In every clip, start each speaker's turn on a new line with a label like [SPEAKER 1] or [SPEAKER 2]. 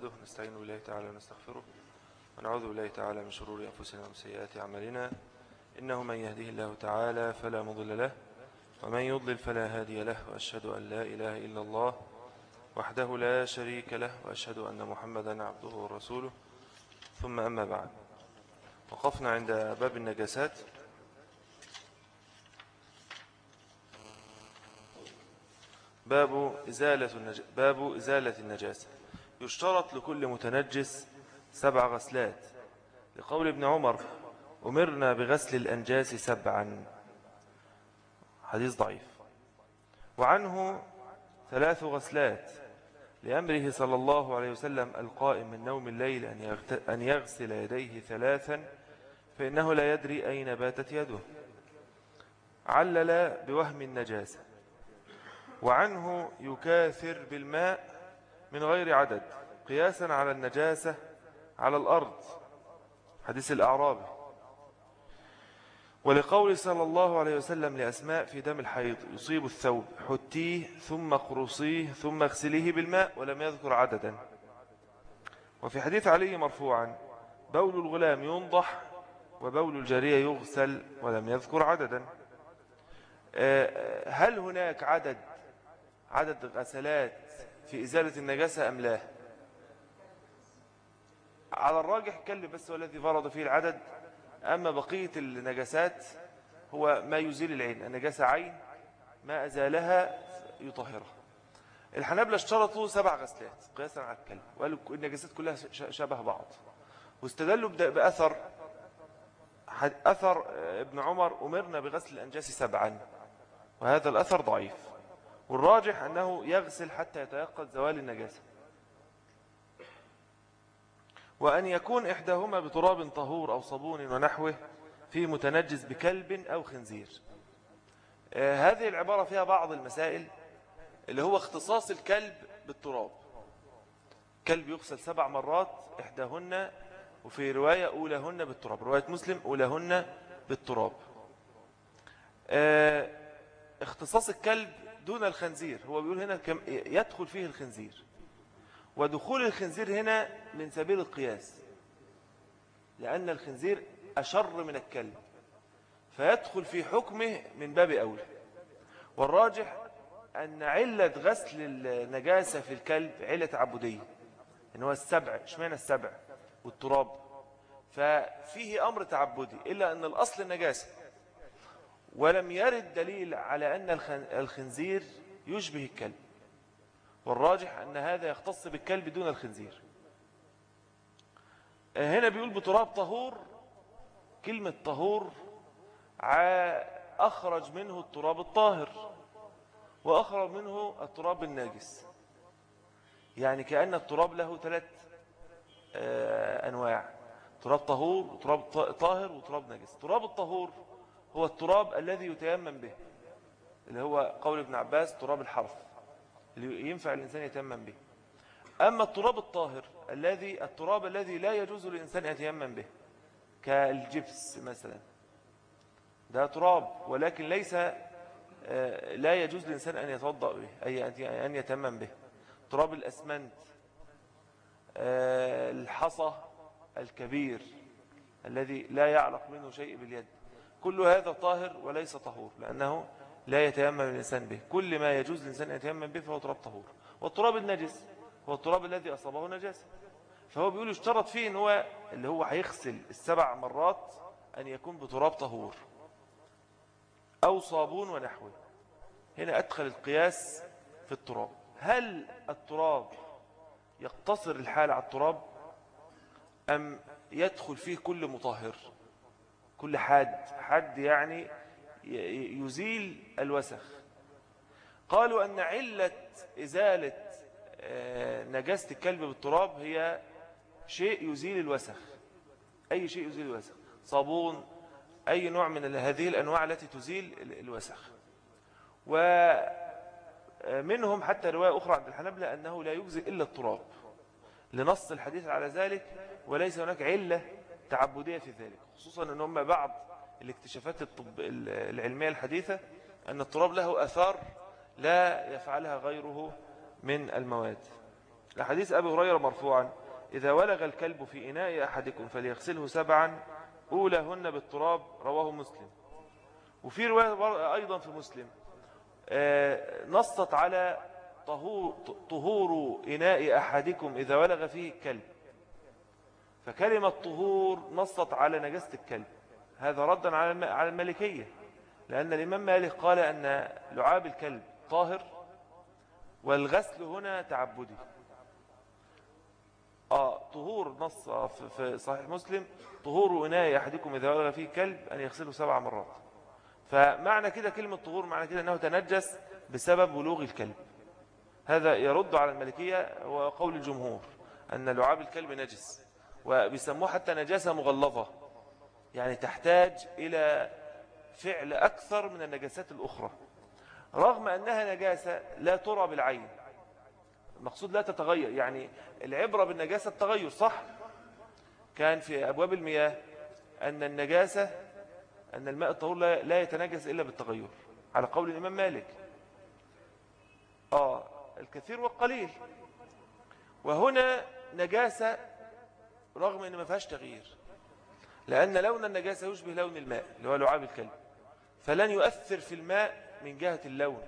[SPEAKER 1] نحمده نستعين بالله تعالى ونستغفره ونعوذ بالله تعالى من شرور أنفسنا ومن سيئات أعمالنا. إنه من يهده الله تعالى فلا مضل له ومن يضلل فلا هادي له وأشهد أن لا إله إلا الله وحده لا شريك له وأشهد أن محمدا عبده ورسوله. ثم أما بعد وقفنا عند باب النجاسات. باب إزالة, النج... باب إزالة النجاسة. يشترط لكل متنجس سبع غسلات. لقول ابن عمر أمرنا بغسل الأنجاس سبعا. حديث ضعيف. وعنه ثلاث غسلات. لأمره صلى الله عليه وسلم القائم من نوم الليل أن يغسل يديه ثلاثا فإنه لا يدري أين باتت يده. علل بوهم النجاسة. وعنه يكاثر بالماء من غير عدد قياسا على النجاسة على الأرض. حديث الأعرابي. ولقول صلى الله عليه وسلم لأسماء في دم الحيض يصيب الثوب حتيه ثم قرصيه ثم اغسليه بالماء ولم يذكر عددا. وفي حديث علي مرفوعا بول الغلام ينضح وبول الجارية يغسل ولم يذكر عددا. آه، هل هناك عدد عدد غسلات في إزالة النجاسة أم لا؟ على الراجح كل بس هو الذي فرض فيه العدد أما بقية النجاسات هو ما يزيل العين النجاسة عين ما أزالها يطهرها. الحنابلة اشترطوا سبع غسلات قياسا على الكلب وقالوا النجاسات كلها شبه بعض. واستدلوا بأثر أثر ابن عمر أمرنا بغسل الأنجاس سبعا وهذا الأثر ضعيف. والراجح أنه يغسل حتى يتيقظ زوال النجاسة. وأن يكون إحداهما بتراب طهور أو صابون ونحوه في متنجس بكلب أو خنزير. آه هذه العبارة فيها بعض المسائل اللي هو اختصاص الكلب بالتراب. كلب يغسل سبع مرات إحداهن وفي رواية أولهن بالتراب. رواية مسلم أولهن بالتراب. آه اختصاص الكلب دون الخنزير. هو بيقول هنا يدخل فيه الخنزير. ودخول الخنزير هنا من سبيل القياس لأن الخنزير أشر من الكلب فيدخل في حكمه من باب أولى والراجح أن علة غسل النجاسة في الكلب علة عبودية إن هو السبع. إشمعنى السبع؟ والتراب. ففيه أمر تعبدي إلا أن الأصل النجاسة. ولم يرد دليل على أن الخنزير يشبه الكلب. والراجح أن هذا يختص بالكلب دون الخنزير. هنا بيقول بتراب طهور كلمة طهور أخرج منه التراب الطاهر وأخرج منه التراب الناجس. يعني كأن التراب له ثلاث آه، أنواع. تراب طهور وتراب طاهر وتراب نجس تراب الطهور هو التراب الذي يتيمم به اللي هو قول ابن عباس تراب الحرف اللي ينفع الإنسان يتيمم به. أما التراب الطاهر الذي التراب الذي لا يجوز للإنسان يتيمم به كالجبس مثلا. ده تراب ولكن ليس آه، لا يجوز للإنسان أن يتوضأ به أي أن يتيمم به. تراب الأسمنت آه، الحصى الكبير الذي لا يعلق منه شيء باليد. كل هذا طاهر وليس طهور لأنه لا يتيمم الإنسان به. كل ما يجوز الإنسان يتيمم به فهو تراب طهور. والتراب النجس هو التراب الذي أصابه نجاسة. فهو بيقول اشترط فيه إن هو اللي هو هيغسل السبع مرات أن يكون بتراب طهور. أو صابون ونحوه. هنا أدخل القياس في التراب. هل التراب يقتصر الحال على التراب أم يدخل فيه كل مطهر؟ كل حد حد يعني يزيل الوسخ. قالوا أن علة إزالة آه، نجاسة الكلب بالتراب هي شيء يزيل الوسخ. أي شيء يزيل الوسخ؟ صابون أي نوع من هذه الأنواع التي تزيل الوسخ. ومنهم حتى رواية أخرى عند الحنبلة أنه لا يجزي إلا التراب. لنص الحديث على ذلك وليس هناك علة تعبدية في ذلك خصوصا أن هم بعض الاكتشافات الطب العلمية الحديثة أن التراب له أثار لا يفعلها غيره من المواد. لحديث أبي هريرة مرفوعا إذا ولغ الكلب في إناء أحدكم فليغسله سبعا أولهن بالتراب رواه مسلم. وفي رواية أيضا في مسلم آه، نصت على طهور, طهور إناء أحدكم إذا ولغ فيه الكلب فكلمة طهور نصت على نجاسة الكلب. هذا ردا على الملكية. لأن الإمام مالك قال أن لعاب الكلب طاهر والغسل هنا تعبدي. آه طهور نص في صحيح مسلم. طهور إناء أحدكم إذا ولغ فيه كلب أن يغسله سبع مرات. فمعنى كده كلمة طهور معنى كده أنه تنجس بسبب بلوغ الكلب. هذا يرد على الملكية وقول الجمهور أن لعاب الكلب نجس. وبيسموه حتى نجاسة مغلظة. يعني تحتاج إلى فعل أكثر من النجاسات الأخرى. رغم أنها نجاسة لا ترى بالعين. المقصود لا تتغير. يعني العبرة بالنجاسة التغير صح؟ كان في أبواب المياه أن النجاسة أن الماء الطهور لا يتنجس إلا بالتغير. على قول الإمام مالك. آه الكثير والقليل. وهنا نجاسة رغم أن ما فيهاش تغيير. لأن لون النجاسة يشبه لون الماء اللي هو لعاب الكلب. فلن يؤثر في الماء من جهة اللون.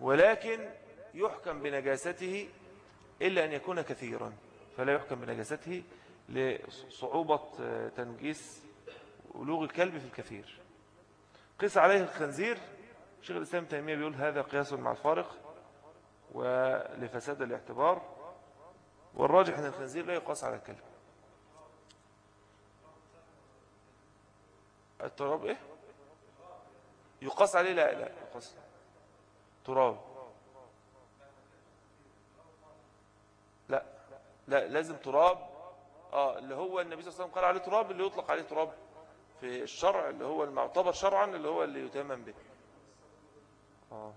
[SPEAKER 1] ولكن يحكم بنجاسته إلا أن يكون كثيرا. فلا يحكم بنجاسته لصعوبة تنجيس ولوغ الكلب في الكثير. قيس عليه الخنزير. شيخ الإسلام تيمية بيقول هذا قياس مع الفارق ولفساد الاعتبار. والراجح أن الخنزير لا يقاس على الكلب. التراب إيه؟ يقاس عليه لا لا يقاس. تراب. لا لا لازم تراب. آه اللي هو النبي صلى الله عليه وسلم قال عليه تراب اللي يطلق عليه تراب في الشرع اللي هو المعتبر شرعا اللي هو اللي يتمم به. آه.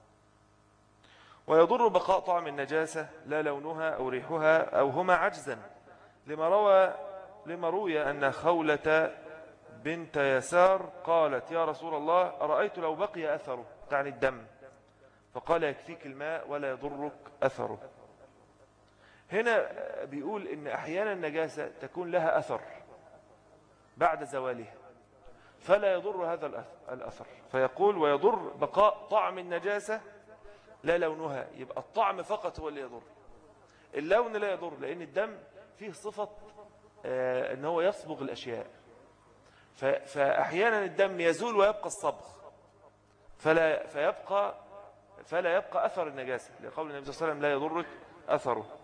[SPEAKER 1] ويضر بقاء طعم النجاسة لا لونها أو ريحها أو هما عجزا. لما روى لما روي أن خولة بنت يسار قالت يا رسول الله أرأيت لو بقي أثره تعني الدم. فقال يكفيك الماء ولا يضرك أثره. هنا بيقول إن أحيانا النجاسة تكون لها أثر بعد زوالها فلا يضر هذا الأثر. فيقول ويضر بقاء طعم النجاسة لا لونها يبقى الطعم فقط هو اللي يضر. اللون لا يضر لأن الدم فيه صفة آه أنه يصبغ الأشياء. فأحيانا الدم يزول ويبقى الصبغ. فلا, فيبقى فلا يبقى أثر النجاسة. لقول النبي صلى الله عليه وسلم لا يضرك أثره.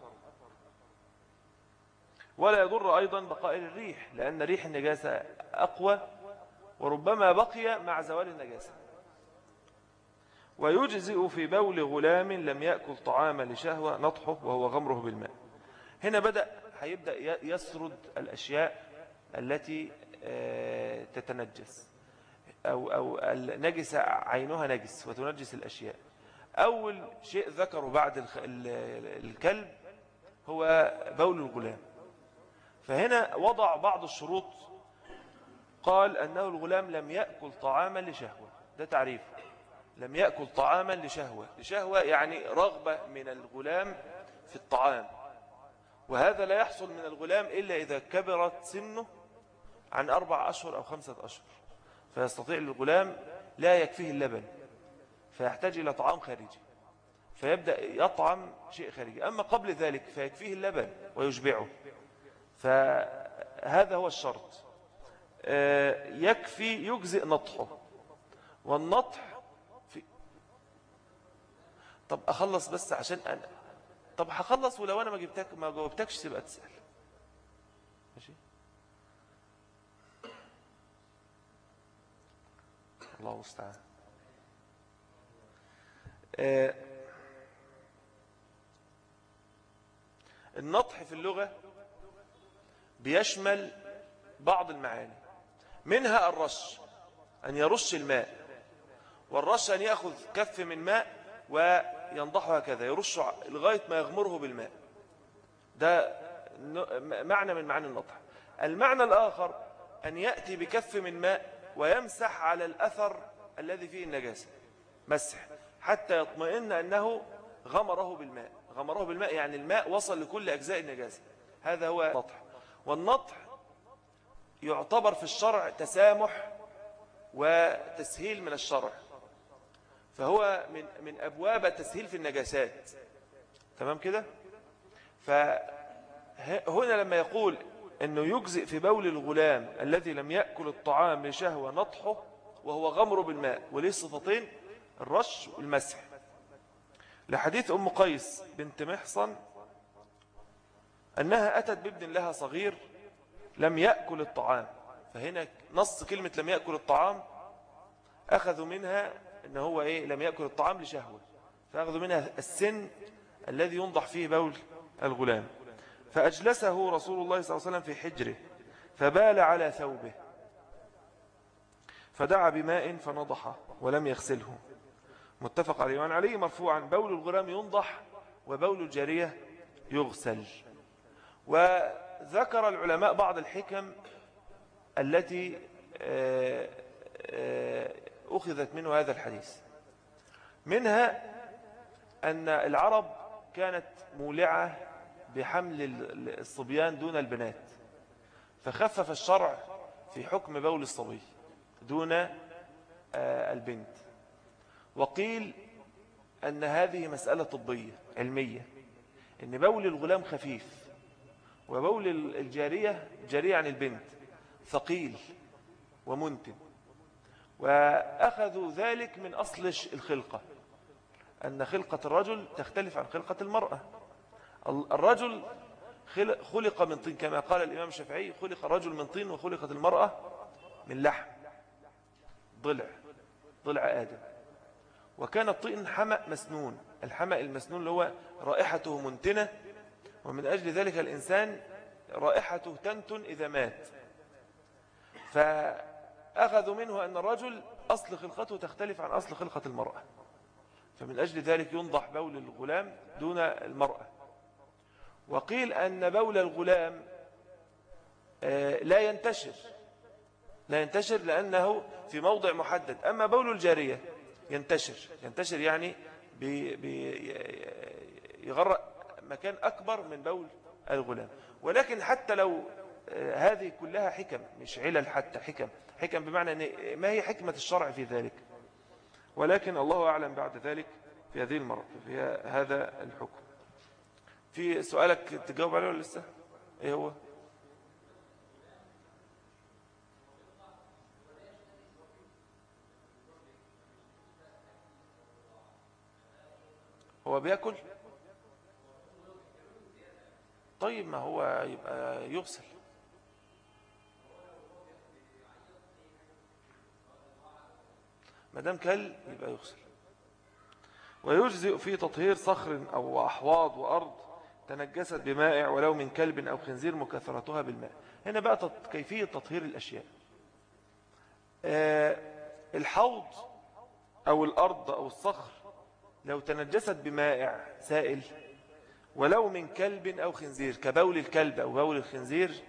[SPEAKER 1] ولا يضر أيضا بقاء الريح لأن ريح النجاسة أقوى وربما بقي مع زوال النجاسة. ويجزئ في بول غلام لم يأكل طعاما لشهوة نطحه وهو غمره بالماء. هنا بدأ هيبدأ يسرد الأشياء التي آه، تتنجس. أو, أو النجس عينها نجس وتنجس الأشياء. أول شيء ذكره بعد الكلب هو بول الغلام. فهنا وضع بعض الشروط. قال أنه الغلام لم يأكل طعاما لشهوة. ده تعريف. لم يأكل طعاما لشهوة. لشهوة يعني رغبة من الغلام في الطعام. وهذا لا يحصل من الغلام إلا إذا كبرت سنه عن أربع أشهر أو خمسة أشهر. فيستطيع الغلام لا يكفيه اللبن فيحتاج إلى طعام خارجي فيبدأ يطعم شيء خارجي. أما قبل ذلك فيكفيه اللبن ويشبعه. فهذا هو الشرط. آه، يكفي يجزئ نطحه. والنطح في طب أخلص بس عشان أنا طب هخلص ولو أنا ما جبتك ما جاوبتكش تبقى تسأل ماشي الله المستعان. آه، النطح في اللغة بيشمل بعض المعاني منها الرش أن يرش الماء والرش أن يأخذ كف من ماء وينضحه هكذا يرش لغاية ما يغمره بالماء. ده معنى من معاني النطح. المعنى الآخر أن يأتي بكف من ماء ويمسح على الأثر الذي فيه النجاسة مسح حتى يطمئن أنه غمره بالماء. غمره بالماء يعني الماء وصل لكل أجزاء النجاسة. هذا هو النطح. والنطح يعتبر في الشرع تسامح وتسهيل من الشرع. فهو من من أبواب التسهيل في النجاسات. تمام كده؟ فهنا لما يقول أنه يجزئ في بول الغلام الذي لم يأكل الطعام لشهوة نطحه وهو غمر بالماء وليه صفتين الرش والمسح. لحديث أم قيس بنت محصن أنها أتت بابن لها صغير لم يأكل الطعام. فهنا نص كلمة لم يأكل الطعام أخذوا منها أن هو إيه لم يأكل الطعام لشهوة. فأخذوا منها السن الذي ينضح فيه بول الغلام. فأجلسه رسول الله صلى الله عليه وسلم في حجره فبال على ثوبه فدعا بماء فنضحه ولم يغسله. متفق عليه. وعن عليه مرفوعا بول الغلام ينضح وبول الجارية يغسل. وذكر العلماء بعض الحكم التي آه، آه، أخذت منه هذا الحديث. منها أن العرب كانت مولعة بحمل الصبيان دون البنات فخفف الشرع في حكم بول الصبي دون آه، البنت. وقيل أن هذه مسألة طبية علمية أن بول الغلام خفيف وبول الجارية جارية عن البنت ثقيل ومنتن. وأخذوا ذلك من أصل الخلقة أن خلقة الرجل تختلف عن خلقة المرأة. الرجل خلق من طين كما قال الإمام الشافعي خلق الرجل من طين وخلقت المرأة من لحم. ضلع ضلع آدم. وكان الطين حمأ مسنون. الحمأ المسنون اللي هو رائحته منتنة ومن أجل ذلك الإنسان رائحته تنتن إذا مات. فأخذوا منه أن الرجل أصل خلقته تختلف عن أصل خلقة المرأة. فمن أجل ذلك ينضح بول الغلام دون المرأة. وقيل أن بول الغلام آه، لا ينتشر. لا ينتشر لأنه في موضع محدد. أما بول الجارية ينتشر. ينتشر يعني يغرق مكان أكبر من بول الغلام. ولكن حتى لو آه، هذه كلها حكم مش علل حتى حكم. حكم بمعنى أن ما هي حكمة الشرع في ذلك. ولكن الله أعلم بعد ذلك في هذه المرة في هذا الحكم. في سؤالك تجاوب عليه ولا لسه؟ إيه هو؟ هو بياكل؟ طيب ما هو يبقى يغسل. ما دام كل يبقى يغسل. ويجزئ في تطهير صخر أو أحواض وأرض. تنجست بمائع ولو من كلب أو خنزير مكثرتها بالماء. هنا بقى كيفية تطهير الأشياء. آه، الحوض أو الأرض أو الصخر لو تنجست بمائع سائل ولو من كلب أو خنزير كبول الكلب أو بول الخنزير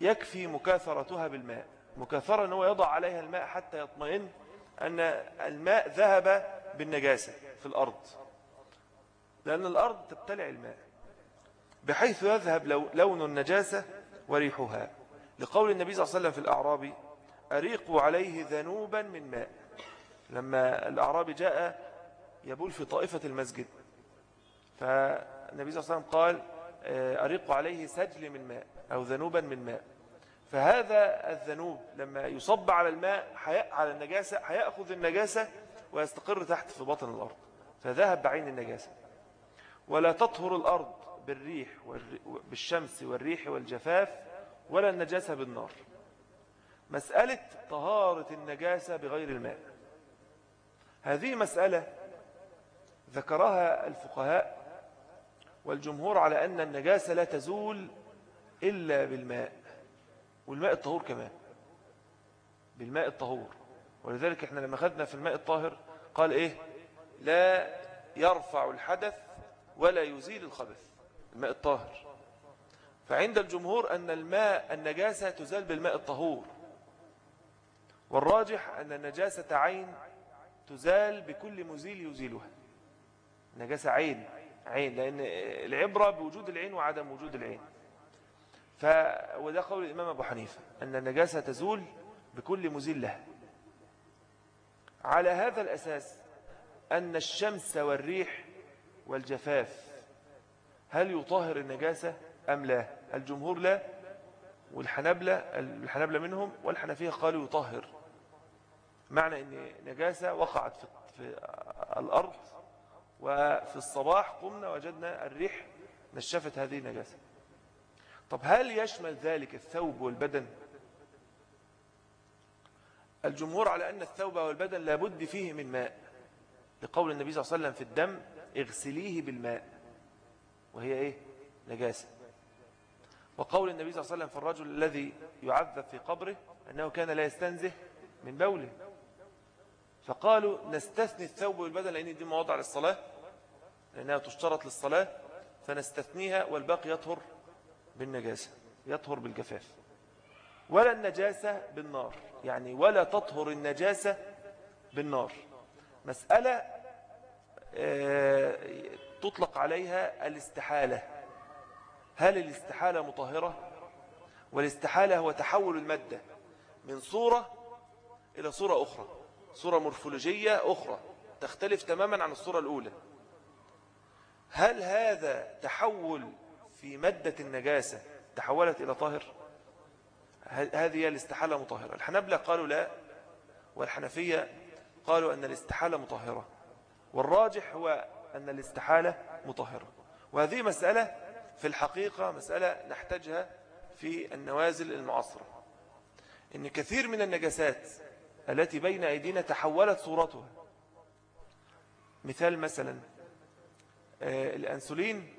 [SPEAKER 1] يكفي مكاثرتها بالماء. مكاثرة أنه يضع عليها الماء حتى يطمئن أن الماء ذهب بالنجاسة في الأرض. لأن الأرض تبتلع الماء بحيث يذهب لون النجاسة وريحها. لقول النبي صلى الله عليه وسلم في الأعرابي أريقوا عليه ذنوبا من ماء. لما الأعرابي جاء يبول في طائفة المسجد فالنبي صلى الله عليه وسلم قال آه، أريقوا عليه سجل من ماء أو ذنوبا من ماء. فهذا الذنوب لما يصب على الماء على النجاسة هيأخذ النجاسة ويستقر تحت في بطن الأرض. فذهب بعين النجاسة. ولا تطهر الأرض بالريح بالشمس والريح والجفاف ولا النجاسة بالنار. مسألة طهارة النجاسة بغير الماء. هذه مسألة ذكرها الفقهاء والجمهور على أن النجاسة لا تزول إلا بالماء والماء الطهور كمان. بالماء الطهور. ولذلك إحنا لما خدنا في الماء الطاهر قال إيه؟ لا يرفع الحدث ولا يزيل الخبث الماء الطاهر. فعند الجمهور أن الماء النجاسة تزال بالماء الطهور. والراجح أن النجاسة عين تزال بكل مزيل يزيلها. نجاسة عين عين لأن العبرة بوجود العين وعدم وجود العين. ف... وده قول الإمام أبو حنيفة أن النجاسة تزول بكل مزيل لها. على هذا الأساس أن الشمس والريح والجفاف. هل يطهر النجاسة أم لا؟ الجمهور لا والحنبلة الحنبلة منهم والحنفية قالوا يطهر. معنى أن نجاسة وقعت في, الأرض وفي الصباح قمنا وجدنا الريح نشفت هذه النجاسة. طب هل يشمل ذلك الثوب والبدن؟ الجمهور على أن الثوب والبدن لابد فيه من ماء. لقول النبي صلى الله عليه وسلم في الدم اغسليه بالماء. وهي إيه؟ نجاسة. وقول النبي صلى الله عليه وسلم في الرجل الذي يعذب في قبره أنه كان لا يستنزه من بوله. فقالوا نستثني الثوب والبدن لأن دي مواضع للصلاة لأنها تشترط للصلاة فنستثنيها والباقي يطهر بالنجاسة يطهر بالجفاف. ولا النجاسة بالنار يعني ولا تطهر النجاسة بالنار. مسألة تطلق عليها الاستحالة. هل الاستحالة مطهرة؟ والاستحالة هو تحول المادة من صورة إلى صورة أخرى صورة مورفولوجية أخرى تختلف تماما عن الصورة الأولى. هل هذا تحول في مادة النجاسة تحولت إلى طاهر؟ هذه الاستحالة مطهرة؟ الحنبلة قالوا لا والحنفية قالوا أن الاستحالة مطهرة. والراجح هو أن الاستحالة مطهرة. وهذه مسألة في الحقيقة مسألة نحتاجها في النوازل المعاصرة. إن كثير من النجاسات التي بين أيدينا تحولت صورتها مثال مثلا آه، الأنسولين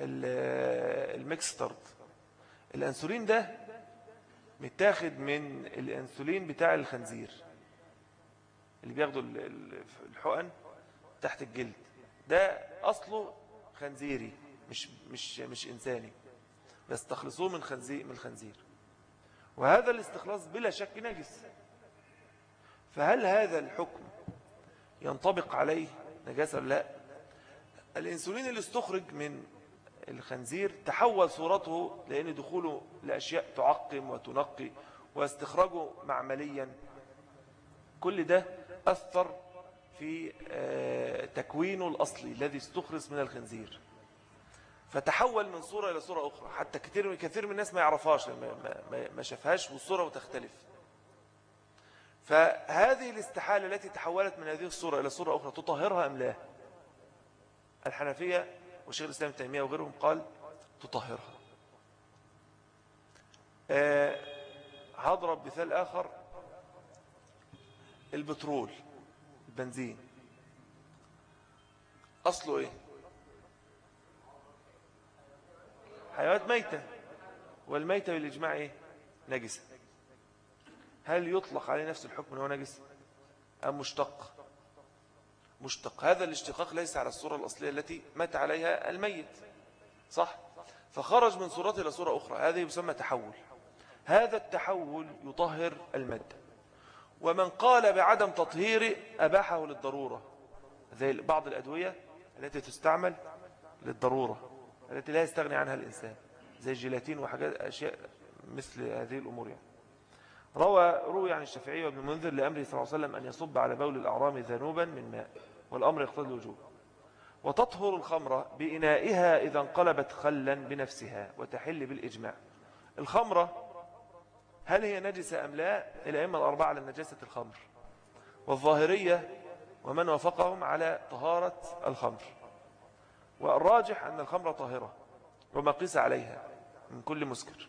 [SPEAKER 1] الميكسترد. الأنسولين ده متاخد من الأنسولين بتاع الخنزير. اللي بياخدوا الحقن تحت الجلد. ده أصله خنزيري مش, مش, مش إنساني. يستخلصوه من خنزير, من الخنزير وهذا الاستخلاص بلا شك نجس. فهل هذا الحكم ينطبق عليه نجاسة لا؟ الإنسولين اللي استخرج من الخنزير تحول صورته لأن دخوله لأشياء تعقم وتنقي واستخراجه معمليا. كل ده أثر في آه، تكوينه الأصلي الذي استخرج من الخنزير. فتحول من صورة إلى صورة أخرى. حتى كثير كثير من الناس ما يعرفهاش ما, ما, ما شافهاش والصورة وتختلف فهذه الاستحالة التي تحولت من هذه الصورة إلى صورة أخرى تطهرها أم لا؟ الحنفية وشيخ الإسلام التيمية وغيرهم قال تطهرها. أه هضرب مثال آخر. البترول البنزين. أصله إيه؟ حيوانات ميتة. والميتة بالإجماع إيه؟ نجسة هل يطلق عليه نفس الحكم هو نجس؟ أم مشتق؟ مشتق. هذا الاشتقاق ليس على الصورة الأصلية التي مات عليها الميت. صح؟ فخرج من صورته إلى صورة أخرى. هذا يسمى تحول. هذا التحول يطهر المادة. ومن قال بعدم تطهير أباحه للضرورة. زي بعض الأدوية التي تستعمل للضرورة التي لا يستغني عنها الإنسان زي الجيلاتين وحاجات أشياء مثل هذه الأمور يعني. روى روي عن الشافعي وابن منذر لأمره صلى الله عليه وسلم أن يصب على بول الأعرام ذنوبا من ماء والأمر يقتضي الوجوب. وتطهر الخمرة بإنائها إذا انقلبت خلا بنفسها وتحل بالإجماع. الخمرة هل هي نجسة أم لا؟ الأئمة الأربعة على نجاسة الخمر. والظاهرية ومن وافقهم على طهارة الخمر. والراجح أن الخمر طاهرة وما قيس عليها من كل مسكر.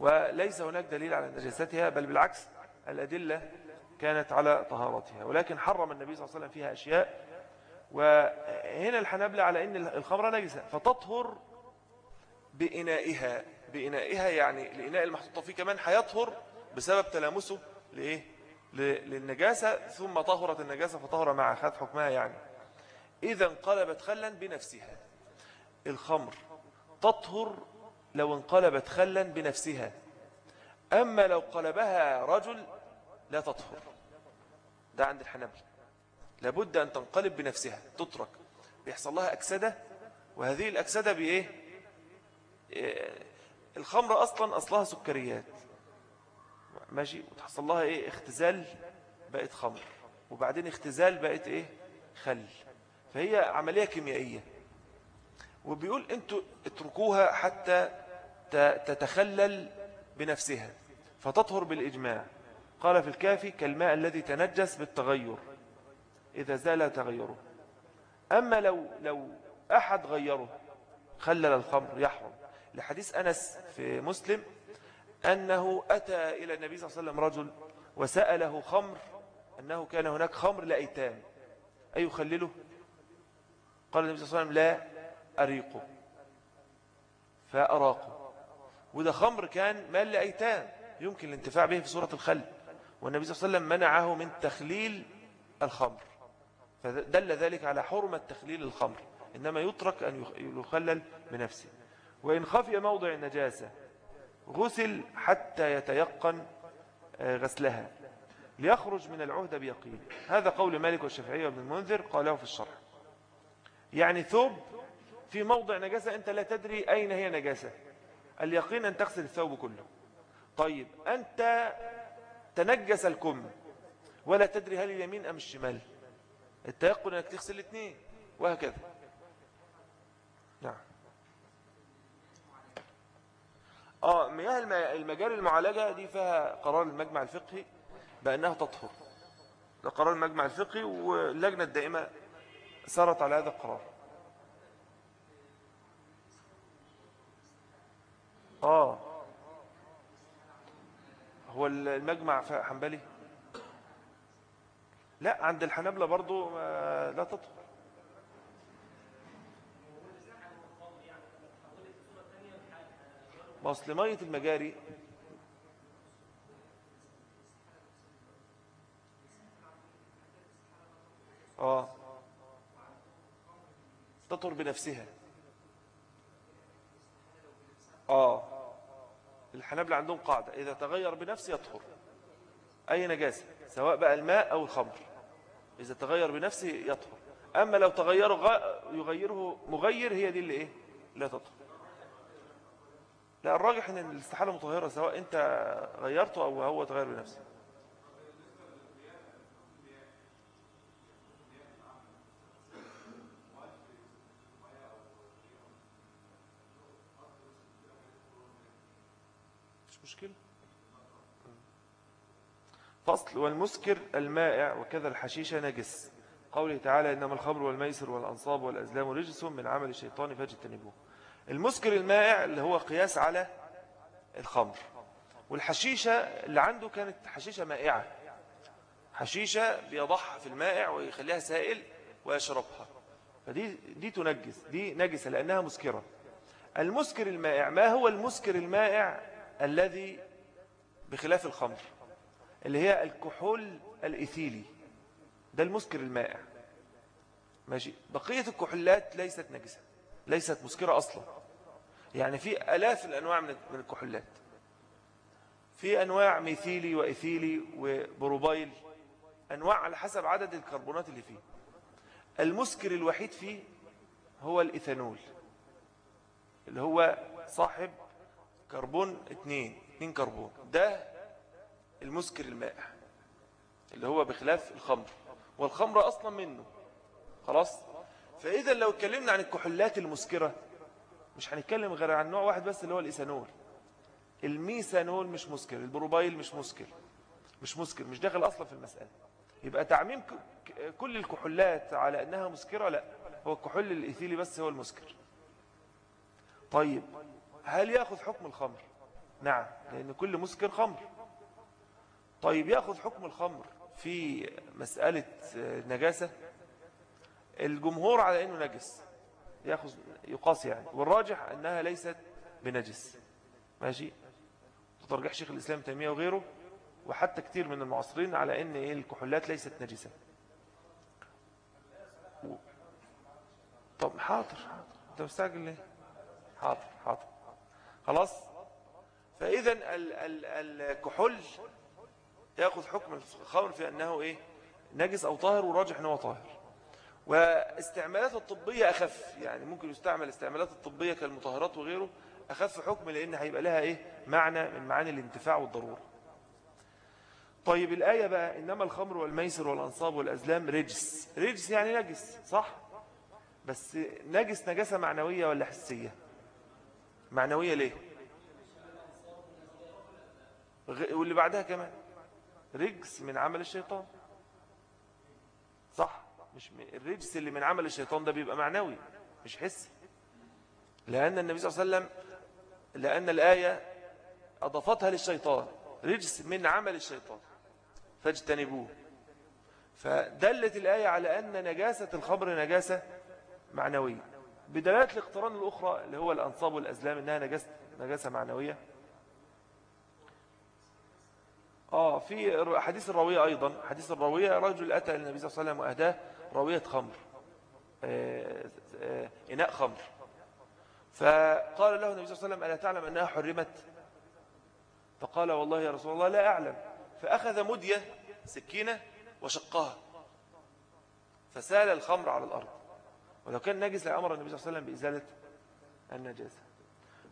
[SPEAKER 1] وليس هناك دليل على نجاستها بل بالعكس الأدلة كانت على طهارتها. ولكن حرم النبي صلى الله عليه وسلم فيها أشياء. وهنا الحنابلة على أن الخمر نجسة فتطهر بإنائها. بإنائها يعني الإناء المحطوطة فيه كمان هيطهر بسبب تلامسه لإيه؟ للنجاسة ثم طهرت النجاسة فطهر مع خد حكمها يعني. إذا انقلبت خلا بنفسها. الخمر تطهر لو انقلبت خلا بنفسها. أما لو قلبها رجل لا تطهر. ده عند الحنبل لابد أن تنقلب بنفسها تترك. بيحصل لها أكسدة وهذه الأكسدة بإيه؟ إيه، الخمر أصلا أصلها سكريات. ماشي؟ وتحصل لها إيه؟ اختزال بقت خمر. وبعدين اختزال بقت إيه؟ خل. فهي عملية كيميائية. وبيقول أنتوا اتركوها حتى تتخلل بنفسها. فتطهر بالإجماع. قال في الكافي كالماء الذي تنجس بالتغير. إذا زال تغيره. أما لو, لو أحد غيره خلل الخمر يحرم. لحديث أنس في مسلم أنه أتى إلى النبي صلى الله عليه وسلم رجل وسأله خمر أنه كان هناك خمر لأيتام أي يخلله؟ قال النبي صلى الله عليه وسلم لا أريقه فأراقه. وده خمر كان مال لأيتام يمكن الانتفاع به في صورة الخل. والنبي صلى الله عليه وسلم منعه من تخليل الخمر فدل ذلك على حرمة تخليل الخمر إنما يترك أن يخلل بنفسه. وإن خفي موضع النجاسة غسل حتى يتيقن آه، غسلها ليخرج من العهد بيقين. هذا قول مالك والشافعية وابن المنذر قاله في الشرح. يعني ثوب في موضع نجاسة أنت لا تدري أين هي نجاسة. اليقين أن تغسل الثوب كله. طيب أنت تنجس الكم ولا تدري هل اليمين أم الشمال. التيقن أنك تغسل الاثنين وهكذا. آه مياه المجاري المعالجة دي فيها قرار المجمع الفقهي بأنها تطهر. ده قرار المجمع الفقهي واللجنة الدائمة سارت على هذا القرار. آه. هو المجمع حنبلي؟ لا عند الحنبلة برضو لا تطهر. أصل مية المجاري آه. تطهر بنفسها. آه. الحنابلة عندهم قاعدة إذا تغير بنفسه يطهر. أي نجاسة سواء بقى الماء أو الخمر. إذا تغير بنفسه يطهر. أما لو تغيره يغيره مغير هي دي اللي إيه؟ لا تطهر. لا الراجح إن الاستحالة مطهرة سواء أنت غيرته أو هو تغير بنفسه. مش مشكلة. فصل والمسكر المائع وكذا الحشيشة نجس. قوله تعالى إنما الخمر والميسر والأنصاب والأزلام رجس من عمل الشيطان فاجتنبوه المسكر المائع اللي هو قياس على الخمر. والحشيشة اللي عنده كانت حشيشة مائعة. حشيشة بيضعها في المائع ويخليها سائل ويشربها. فدي دي تنجس دي نجسة لأنها مسكرة. المسكر المائع ما هو المسكر المائع الذي بخلاف الخمر؟ اللي هي الكحول الإثيلي. ده المسكر المائع. ماشي؟ بقية الكحولات ليست نجسة ليست مسكرة أصلا. يعني في ألاف الأنواع من الكحولات. في أنواع ميثيلي وإثيلي وبروبايل أنواع على حسب عدد الكربونات اللي فيه. المسكر الوحيد فيه هو الإيثانول اللي هو صاحب كربون اثنين اثنين كربون. ده المسكر المائع اللي هو بخلاف الخمر. والخمر أصلا منه. خلاص؟ فإذا لو اتكلمنا عن الكحولات المسكرة مش هنتكلم غير عن نوع واحد بس اللي هو الإيثانول. الميثانول مش مسكر البروبايل مش مسكر مش مسكر مش داخل أصلا في المسألة. يبقى تعميم كل الكحولات على أنها مسكرة لا. هو الكحول الإيثيلي بس هو المسكر. طيب هل يأخذ حكم الخمر؟ نعم لأن كل مسكر خمر. طيب يأخذ حكم الخمر في مسألة نجاسة؟ الجمهور على أنه نجس. يأخذ يقاس يعني والراجح أنها ليست بنجس. ماشي؟ ترجح شيخ الإسلام تيمية وغيره وحتى كتير من المعاصرين على أن إيه الكحولات ليست نجسة. طب حاضر حاضر. انت مستعجل ليه؟ حاضر حاضر. خلاص؟ فإذا ال ال الكحول يأخذ حكم الخمر في أنه إيه؟ نجس أو طاهر وراجح أنه طاهر. واستعمالات الطبية أخف. يعني ممكن يستعمل استعمالات الطبية كالمطهرات وغيره أخف حكم لأن هيبقى لها إيه؟ معنى من معاني الانتفاع والضرورة. طيب الآية بقى إنما الخمر والميسر والأنصاب والأزلام رجس. رجس يعني نجس صح؟ بس نجس نجاسة معنوية ولا حسية؟ معنوية ليه؟ واللي بعدها كمان. رجس من عمل الشيطان. صح؟ مش الرجس اللي من عمل الشيطان ده بيبقى معنوي مش حسي. لأن النبي صلى الله عليه وسلم لأن الآية أضافتها للشيطان رجس من عمل الشيطان فاجتنبوه. فدلت الآية على أن نجاسة الخمر نجاسة معنوية. بدلالة الاقتران الأخرى اللي هو الأنصاب والأزلام إنها نجاسة, نجاسة معنوية. آه في حديث الراوية أيضا حديث الراوية رجل أتى النبي صلى الله عليه وسلم وأهداه راوية خمر آه، آه، إناء خمر. فقال له النبي صلى الله عليه وسلم ألا تعلم أنها حرمت؟ فقال والله يا رسول الله لا أعلم. فأخذ مدية سكينة وشقها فسال الخمر على الأرض. ولو كان نجس لأمر النبي صلى الله عليه وسلم بإزالة النجاسة.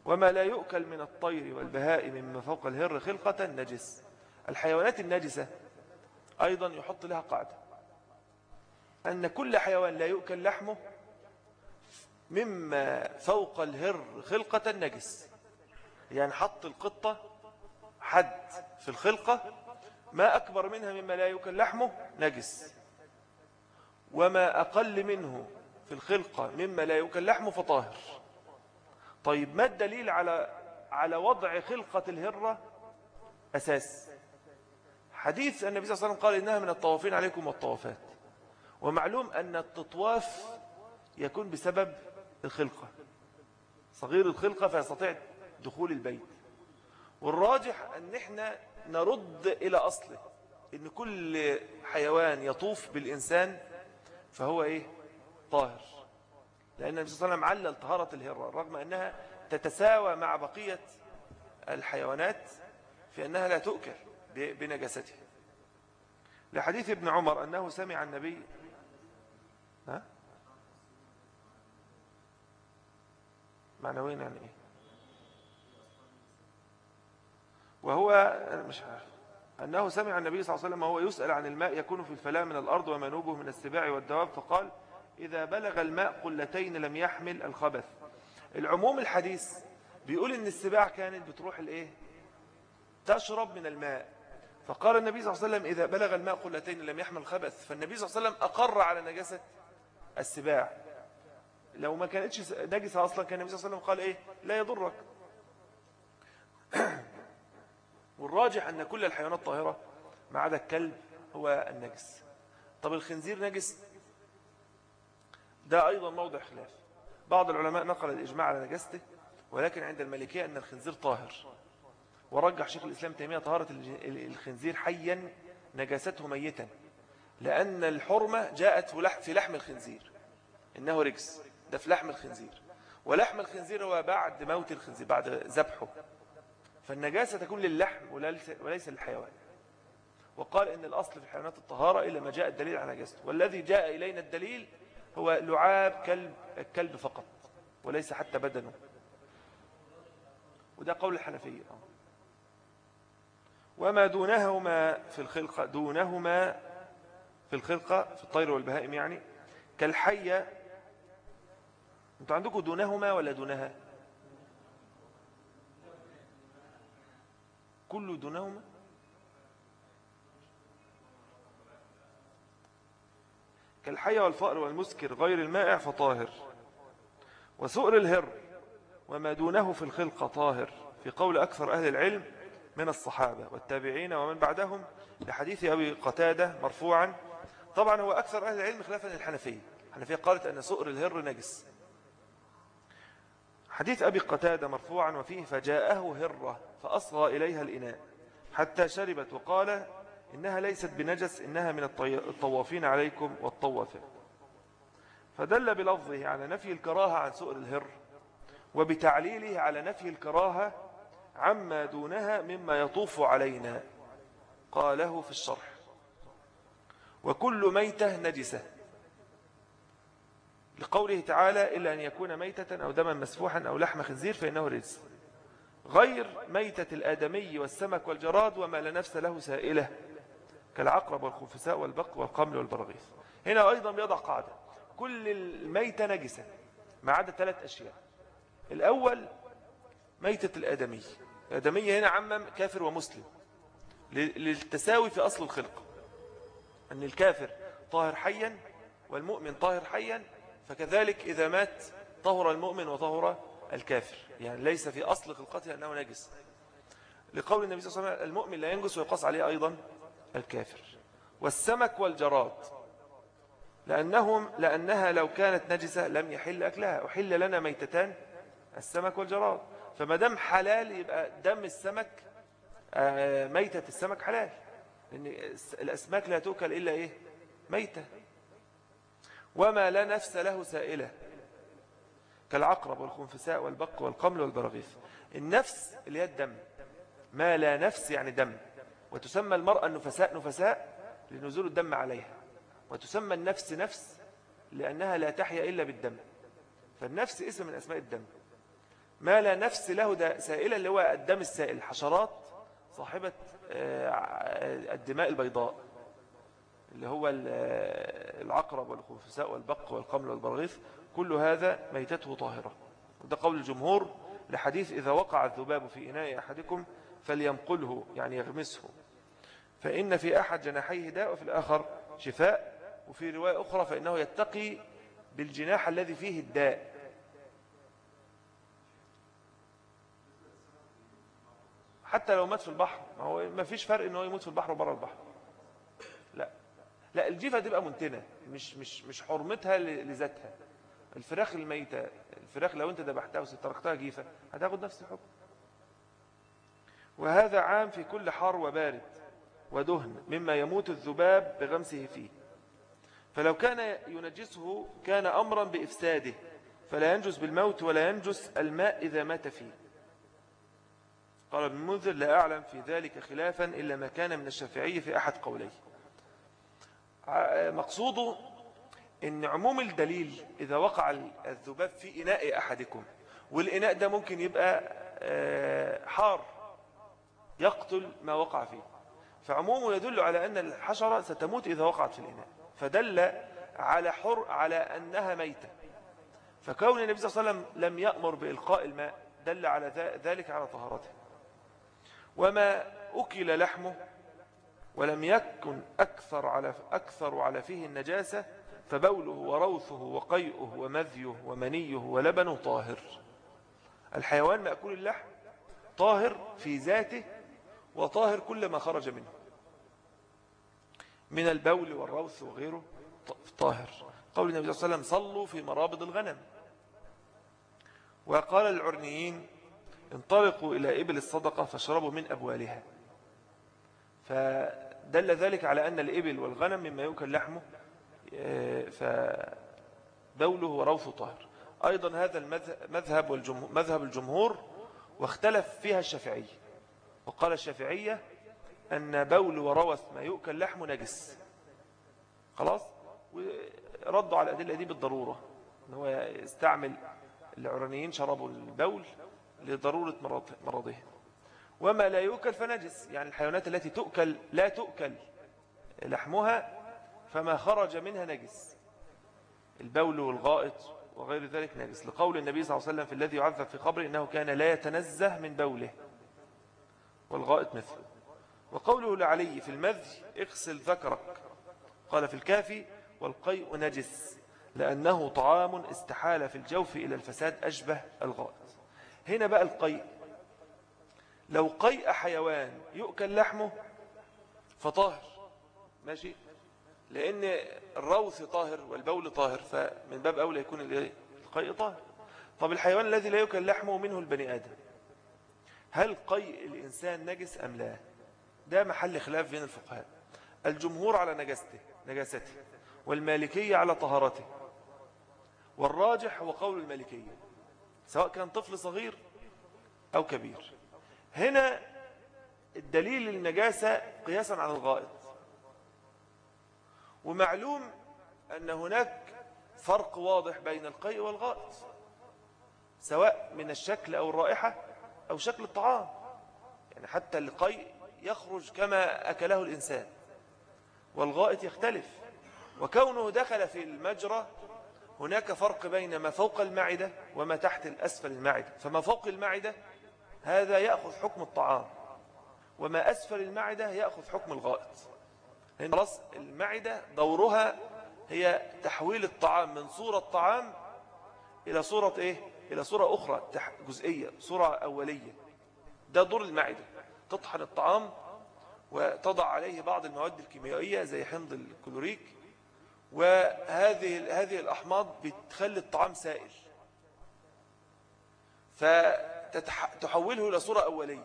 [SPEAKER 1] وما لا يؤكل من الطير والبهائم مما فوق الهر خلقة نجس الحيوانات النجسة أيضا يحط لها قاعدة. أن كل حيوان لا يؤكل لحمه مما فوق الهر خلقة نجس يعني حط القطة حد في الخلقة ما أكبر منها مما لا يؤكل لحمه نجس. وما أقل منه في الخلقة مما لا يؤكل لحمه فطاهر. طيب ما الدليل على على وضع خلقة الهرة؟ أساس. حديث النبي صلى الله عليه وسلم قال إنها من الطوافين عليكم والطوافات. ومعلوم أن التطواف يكون بسبب الخلقة. صغير الخلقة فيستطيع دخول البيت. والراجح أن إحنا نرد إلى أصله. إن كل حيوان يطوف بالإنسان فهو إيه؟ طاهر. لأن النبي صلى الله عليه وسلم علل طهارة الهرة رغم أنها تتساوى مع بقية الحيوانات في أنها لا تؤكل بنجاستها لحديث ابن عمر أنه سمع النبي ها؟ معنوين يعني إيه؟ وهو مش عارف. أنه سمع النبي صلى الله عليه وسلم وهو يسأل عن الماء يكون في الفلاة من الأرض ومنوبه من السباع والدواب فقال إذا بلغ الماء قلتين لم يحمل الخبث. العموم الحديث بيقول إن السباع كانت بتروح الإيه؟ تشرب من الماء. فقال النبي صلى الله عليه وسلم إذا بلغ الماء قلتين لم يحمل خبث فالنبي صلى الله عليه وسلم أقر على نجاسة السباع. لو ما كانتش نجسة أصلا كان النبي صلى الله عليه وسلم قال إيه؟ لا يضرك. والراجح أن كل الحيوانات طاهرة ما عدا الكلب هو النجس. طب الخنزير نجس؟ ده أيضا موضع خلاف. بعض العلماء نقل الإجماع على نجاسته ولكن عند الملكية أن الخنزير طاهر. ورجح شيخ الإسلام تيمية طهارة الخنزير حيا نجاسته ميتا. لأن الحرمة جاءت في لحم الخنزير. إنه رجس. ده في لحم الخنزير. ولحم الخنزير هو بعد موت الخنزير بعد ذبحه. فالنجاسة تكون للحم وليس للحيوان. وقال إن الأصل في الحيوانات الطهارة إلا ما جاء الدليل على نجاسته. والذي جاء إلينا الدليل هو لعاب كلب الكلب فقط وليس حتى بدنه. وده قول الحنفية. وما دونهما في الخلقة دونهما في الخلقة في الطير والبهائم يعني كالحية. أنتوا عندكم دونهما ولا دونها؟ كل دونهما؟ كالحية والفأر والمسكر غير المائع فطاهر. وسؤر الهر وما دونه في الخلق طاهر. في قول أكثر أهل العلم من الصحابة والتابعين ومن بعدهم لحديث أبي قتادة مرفوعا طبعا هو أكثر أهل العلم خلافا للحنفية. الحنفية قالت أن سؤر الهر نجس. حديث أبي قتادة مرفوعا وفيه فجاءه هرة فأصغى إليها الإناء حتى شربت وقال إنها ليست بنجس إنها من الطوافين عليكم والطوافات فدل بلفظه على نفي الكراهة عن سؤر الهر وبتعليله على نفي الكراهة عما دونها مما يطوف علينا. قاله في الشرح. وكل ميتة نجسة. لقوله تعالى إلا أن يكون ميتة أو دما مسفوحا أو لحم خنزير فإنه رجس. غير ميتة الآدمي والسمك والجراد وما لا نفس له سائلة كالعقرب والخنفساء والبق والقمل والبراغيث. هنا أيضا بيضع قاعدة. كل الميتة نجسة ما عدا ثلاث أشياء. الأول ميتة الآدمي. الآدمية هنا عمم كافر ومسلم. للتساوي في أصل الخلق. أن الكافر طاهر حيا والمؤمن طاهر حيا فكذلك إذا مات طهر المؤمن وطهر الكافر. يعني ليس في أصل خلقته أنه نجس. لقول النبي صلى الله عليه وسلم المؤمن لا ينجس ويقص عليه أيضا الكافر. والسمك والجراد لأنهم لأنها لو كانت نجسة لم يحل أكلها. أحل لنا ميتتان السمك والجراد. فما دام حلال يبقى دم السمك آه، ميتة السمك حلال. لأن الأسماك لا تؤكل إلا إيه؟ ميتة. وما لا نفس له سائلة. كالعقرب والخنفساء والبق والقمل والبراغيث. النفس اللي هي الدم. ما لا نفس يعني دم. وتسمى المرأة النفساء نفساء لنزول الدم عليها. وتسمى النفس نفس لأنها لا تحيا إلا بالدم. فالنفس اسم من أسماء الدم. ما لا نفس له ده سائلة اللي هو الدم السائل. حشرات صاحبة الدماء البيضاء اللي هو العقرب والخنفساء والبق والقمل والبرغيث كل هذا ميتته طاهرة. وده قول الجمهور لحديث إذا وقع الذباب في إناء أحدكم فلينقله يعني يغمسه. فإن في أحد جناحيه داء وفي الآخر شفاء وفي رواية أخرى فإنه يتقي بالجناح الذي فيه الداء. حتى لو مات في البحر ما هو ما فيش فرق إن هو يموت في البحر وبره البحر. لا لا الجيفة تبقى منتنة مش مش مش حرمتها لذاتها. الفراخ الميتة الفراخ لو أنت ذبحتها وتركتها جيفة هتاخد نفس الحكم. وهذا عام في كل حار وبارد ودهن مما يموت الذباب بغمسه فيه. فلو كان ينجسه كان أمرا بإفساده فلا ينجس بالموت ولا ينجس الماء إذا مات فيه. قال ابن منذر لا أعلم في ذلك خلافا إلا ما كان من الشافعي في أحد قوليه. مقصوده إن عموم الدليل إذا وقع الذباب في إناء أحدكم والإناء ده ممكن يبقى آه، حار يقتل ما وقع فيه. فعمومه يدل على أن الحشرة ستموت إذا وقعت في الإناء. فدل على حر على أنها ميتة. فكون النبي صلى الله عليه وسلم لم يأمر بإلقاء الماء دل على ذلك على طهارته. وما أكل لحمه ولم يكن أكثر على, أكثر على فيه النجاسة فبوله وروثه وقيئه ومذيه ومنيه ولبنه طاهر. الحيوان مأكول اللحم طاهر في ذاته وطاهر كل ما خرج منه. من البول والروث وغيره طاهر. قول النبي صلى الله عليه وسلم صلوا في مرابض الغنم. وقال العرنيين انطلقوا إلى إبل الصدقة فاشربوا من أبوالها. فدل ذلك على أن الإبل والغنم مما يؤكل لحمه آه، فبوله وروثه طاهر. أيضا هذا المذهب والجمهور مذهب الجمهور واختلف فيها الشافعي. وقال الشافعية أن بول وروث ما يؤكل لحمه نجس. خلاص؟ وردوا على الأدلة دي بالضرورة أنه هو يستعمل العرانيين شربوا البول لضرورة مرضه. وما لا يؤكل فنجس. يعني الحيوانات التي تؤكل لا تؤكل لحمها فما خرج منها نجس. البول والغائط وغير ذلك نجس. لقول النبي صلى الله عليه وسلم في الذي يعذب في قبره إنه كان لا يتنزه من بوله. والغائط مثله. وقوله لعلي في المذي اغسل ذكرك. قال في الكافي والقيء نجس. لأنه طعام استحال في الجوف إلى الفساد أشبه الغائط. هنا بقى القيء. لو قيء حيوان يؤكل لحمه فطاهر. ماشي؟ لأن الروث طاهر والبول طاهر فمن باب أولى يكون القيء طاهر. طب الحيوان الذي لا يؤكل لحمه منه البني آدم؟ هل قيء الإنسان نجس أم لا؟ ده محل خلاف بين الفقهاء. الجمهور على نجاسته نجاسته والمالكية على طهارته. والراجح هو قول المالكية. سواء كان طفل صغير أو كبير. هنا الدليل النجاسة قياسا على الغائط. ومعلوم أن هناك فرق واضح بين القيء والغائط سواء من الشكل أو الرائحة أو شكل الطعام. يعني حتى القيء يخرج كما أكله الإنسان والغائط يختلف. وكونه دخل في المجرى هناك فرق بين ما فوق المعدة وما تحت الأسفل المعدة. فما فوق المعدة هذا يأخذ حكم الطعام وما أسفل المعدة يأخذ حكم الغائط. لأن خلاص المعدة دورها هي تحويل الطعام من صورة طعام إلى صورة إيه؟ إلى صورة أخرى جزئية صورة أولية. ده دور المعدة. تطحن الطعام وتضع عليه بعض المواد الكيميائية زي حمض الكلوريك وهذه هذه الأحماض بتخلي الطعام سائل. فتحوله إلى صورة أولية.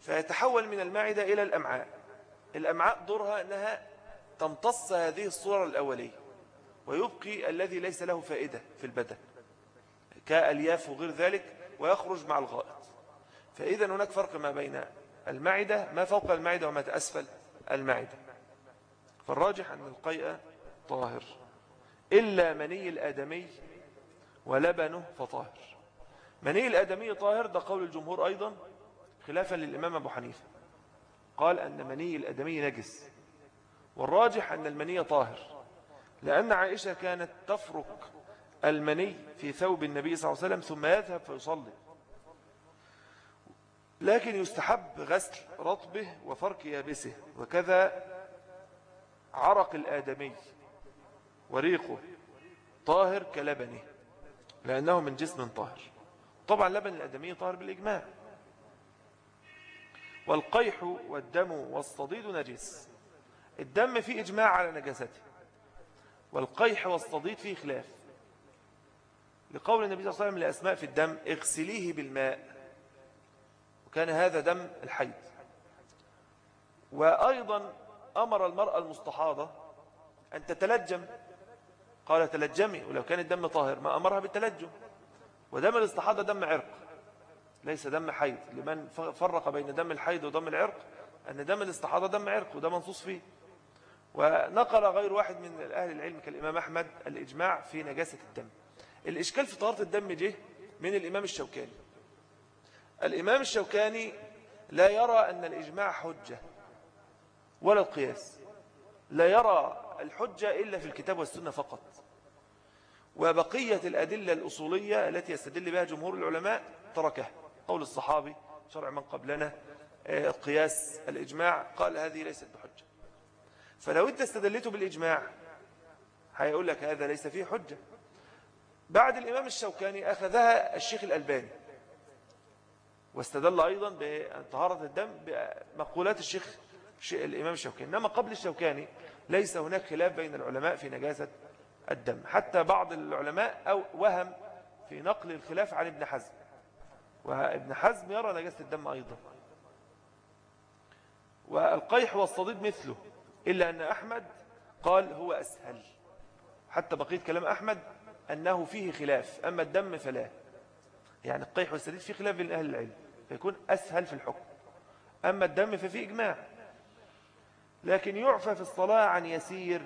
[SPEAKER 1] فيتحول من المعدة إلى الأمعاء. الأمعاء دورها أنها تمتص هذه الصورة الأولية. ويبقي الذي ليس له فائدة في البدن. كألياف وغير ذلك ويخرج مع الغائط. فإذا هناك فرق ما بين المعدة ما فوق المعدة وما أسفل المعدة. فالراجح أن القيء طاهر إلا مني الآدمي ولبنه فطاهر. مني الآدمي طاهر ده قول الجمهور أيضا خلافا للإمام أبو حنيفة. قال أن مني الآدمي نجس والراجح أن المني طاهر لأن عائشة كانت تفرق المني في ثوب النبي صلى الله عليه وسلم ثم يذهب فيصلي. لكن يستحب غسل رطبه وفرك يابسه وكذا عرق الآدمي. وريقه طاهر كلبنه لأنه من جسم طاهر. طبعا لبن الأدمي طاهر بالإجماع. والقيح والدم والصديد نجس. الدم فيه إجماع على نجاسته والقيح والصديد فيه خلاف. لقول النبي صلى الله عليه وسلم لأسماء في الدم اغسليه بالماء وكان هذا دم الحيض. وأيضا أمر المرأة المستحاضة أن تتلجم قال تلجمي ولو كان الدم طاهر ما أمرها بالتلجم. ودم الاستحاضة دم عرق. ليس دم حيض. لمن فرق بين دم الحيض ودم العرق أن دم الاستحاضة دم عرق وده منصوص فيه. ونقل غير واحد من أهل العلم كالإمام أحمد الإجماع في نجاسة الدم. الإشكال في طهارة الدم جه من الإمام الشوكاني. الإمام الشوكاني لا يرى أن الإجماع حجة ولا القياس. لا يرى الحجة إلا في الكتاب والسنة فقط. وبقية الأدلة الأصولية التي يستدل بها جمهور العلماء تركها. قول الصحابي شرع من قبلنا آه، قياس الإجماع قال هذه ليست بحجة. فلو أنت استدلته بالإجماع هيقول لك هذا ليس فيه حجة. بعد الإمام الشوكاني أخذها الشيخ الألباني واستدل أيضا بطهارة الدم بمقولات الشيخ الإمام الشوكاني. إنما قبل الشوكاني ليس هناك خلاف بين العلماء في نجاسة الدم. حتى بعض العلماء أو وهم في نقل الخلاف عن ابن حزم. وابن حزم يرى نجاسة الدم أيضا. والقيح والصديد مثله إلا أن أحمد قال هو أسهل. حتى بقية كلام أحمد أنه فيه خلاف أما الدم فلا. يعني القيح والصديد فيه خلاف بين أهل العلم فيكون أسهل في الحكم. أما الدم ففيه إجماع. لكن يعفى في الصلاة عن يسير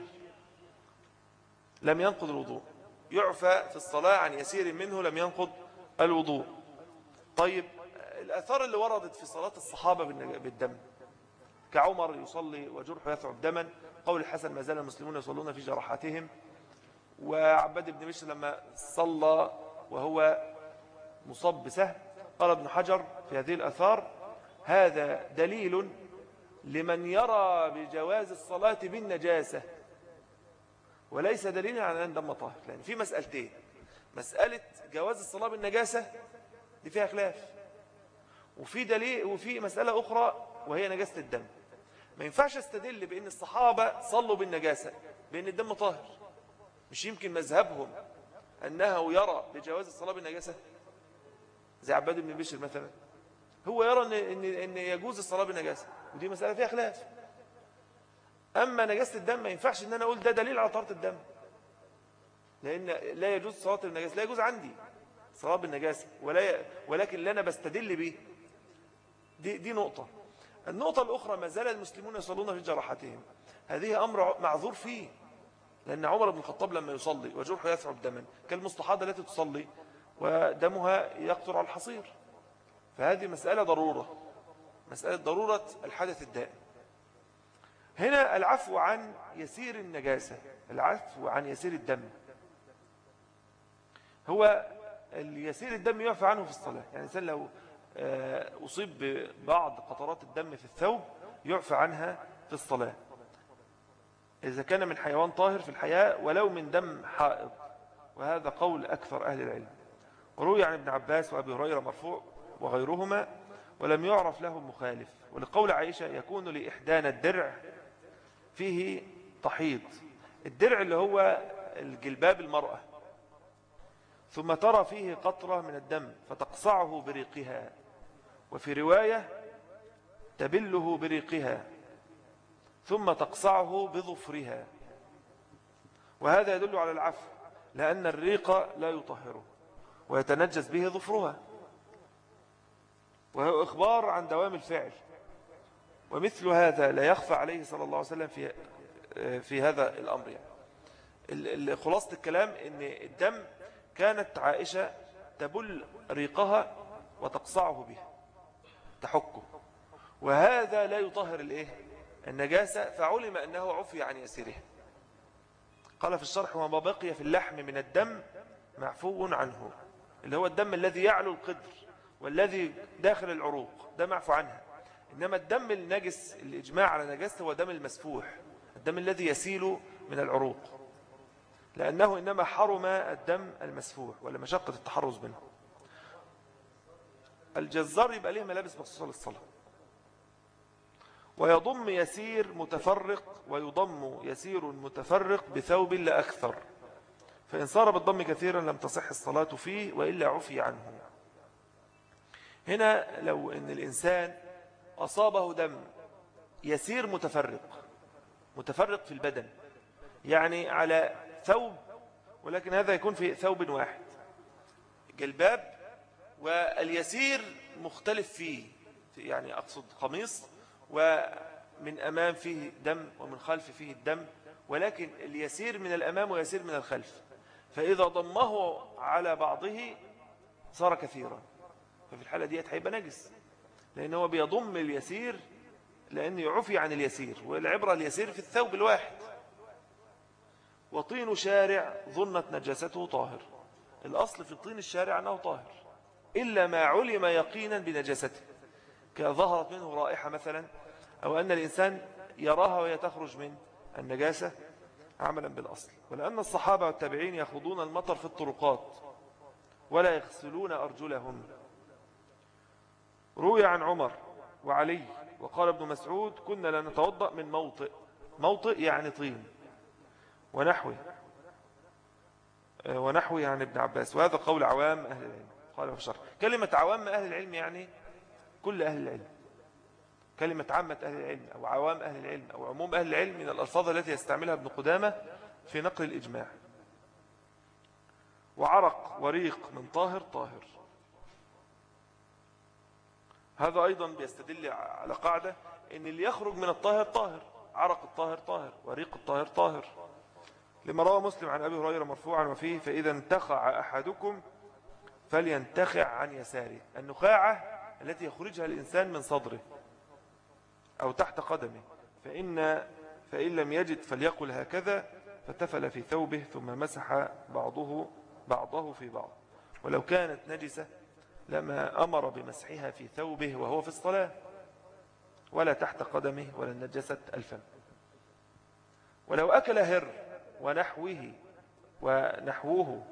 [SPEAKER 1] لم ينقض الوضوء. يعفى في الصلاة عن يسير منه لم ينقض الوضوء. طيب الأثار اللي وردت في صلاة الصحابة بالدم. كعمر يصلي وجرحه يثعب دما. قول الحسن ما زال المسلمون يصلون في جراحاتهم وعباد بن مشر لما صلى وهو مصاب بسهم قال ابن حجر في هذه الأثار هذا دليل لمن يرى بجواز الصلاة بالنجاسة. وليس دليلا على أن دم طاهر لأن في مسألتين. مسألة جواز الصلاة بالنجاسة دي فيها خلاف. وفي دليل وفي مسألة أخرى وهي نجاسة الدم. ما ينفعش أستدل بأن الصحابة صلوا بالنجاسة بأن الدم طاهر. مش يمكن مذهبهم أنه يرى بجواز الصلاة بالنجاسة؟ زي عباد بن بشر مثلا. هو يرى أن, إن يجوز الصلاة بالنجاسة ودي مسألة فيها خلاف. أما نجاسة الدم ما ينفعش أن أنا أقول ده دليل على طهارة الدم. لأن لا يجوز صلاة النجاسة لا يجوز عندي صلاة بالنجاسة ولا ولكن اللي أنا بستدل به دي, دي نقطة. النقطة الأخرى ما زال المسلمون يصلون في جراحتهم. هذه أمر معذور فيه. لأن عمر بن الخطاب لما يصلي وجرحه يثعب دما كالمستحاضة التي تصلي ودمها يقطر على الحصير. فهذه مسألة ضرورة. مسألة ضرورة الحدث الدائم. هنا العفو عن يسير النجاسة العفو عن يسير الدم. هو اليسير الدم يعفى عنه في الصلاة. يعني الإنسان لو آه، أصيب ببعض قطرات الدم في الثوب يعفى عنها في الصلاة. إذا كان من حيوان طاهر في الحياة ولو من دم حائض. وهذا قول أكثر أهل العلم. روي عن ابن عباس وأبي هريرة مرفوع وغيرهما ولم يعرف له مخالف. ولقول عائشة يكون لإحدان الدرع فيه تحيض الدرع اللي هو الجلباب المرأة. ثم ترى فيه قطرة من الدم فتقصعه بريقها. وفي رواية تبله بريقها. ثم تقصعه بظفرها. وهذا يدل على العفو لأن الريق لا يطهره ويتنجس به ظفرها. وهو إخبار عن دوام الفعل. ومثل هذا لا يخفى عليه صلى الله عليه وسلم في في هذا الأمر. يعني خلاصة الكلام إن الدم كانت عائشة تبل ريقها وتقصعه بها تحكه. وهذا لا يطهر الإيه؟ النجاسة فعلم أنه عفي عن يسيره قال في الشرح وما بقي في اللحم من الدم معفو عنه. اللي هو الدم الذي يعلو القدر والذي داخل العروق ده معفو عنها. إنما الدم النجس الإجماع على نجاسته هو دم المسفوح الدم الذي يسيل من العروق. لأنه إنما حرم الدم المسفوح ولا مشقة التحرز منه. الجزار يبقى ليه ملابس مخصوصة للصلاة. ويضم يسير متفرق ويضم يسير متفرق بثوب لا أكثر. فإن صار بالضم كثيرا لم تصح الصلاة فيه وإلا عفي عنه. هنا لو أن الإنسان أصابه دم. يسير متفرق. متفرق في البدن. يعني على ثوب ولكن هذا يكون في ثوب واحد. جلباب واليسير مختلف فيه. يعني أقصد قميص ومن أمام فيه دم ومن خلف فيه الدم. ولكن اليسير من الأمام ويسير من الخلف. فإذا ضمه على بعضه صار كثيرا. ففي الحالة دي هيبقى نجس. لأنه بيضم اليسير لأنه يعفي عن اليسير والعبرة اليسير في الثوب الواحد. وطين شارع ظنت نجاسته طاهر. الأصل في طين الشارع أنه طاهر. إلا ما علم يقينا بنجاسته. كظهرت منه رائحة مثلا أو أن الإنسان يراها وهي تخرج من النجاسة عملا بالأصل. ولأن الصحابة والتابعين يخوضون المطر في الطرقات ولا يغسلون أرجلهم. روي عن عمر وعلي وقال ابن مسعود كنا لا نتوضأ من موطئ. موطئ يعني طين. ونحوه ونحوه يعني ابن عباس. وهذا قول عوام أهل العلم. قال في الشرح كلمة عوام أهل العلم يعني كل أهل العلم. كلمة عامة أهل العلم أو عوام أهل العلم أو عموم أهل العلم من الألفاظ التي يستعملها ابن قدامة في نقل الإجماع. وعرق وريق من طاهر طاهر. هذا أيضا بيستدل على قاعدة إن اللي يخرج من الطاهر طاهر عرق الطاهر طاهر وريق الطاهر طاهر. لما روى مسلم عن أبي هريرة مرفوعا وفيه فإذا انتخع أحدكم فلينتخع عن يساره النخاعة التي يخرجها الإنسان من صدره أو تحت قدمه فإن, فإن لم يجد فليقل هكذا فتفل في ثوبه ثم مسح بعضه بعضه في بعض. ولو كانت نجسة لما أمر بمسحها في ثوبه وهو في الصلاة ولا تحت قدمه ولا نجست الفم ولو أكل هر ونحوه ونحوه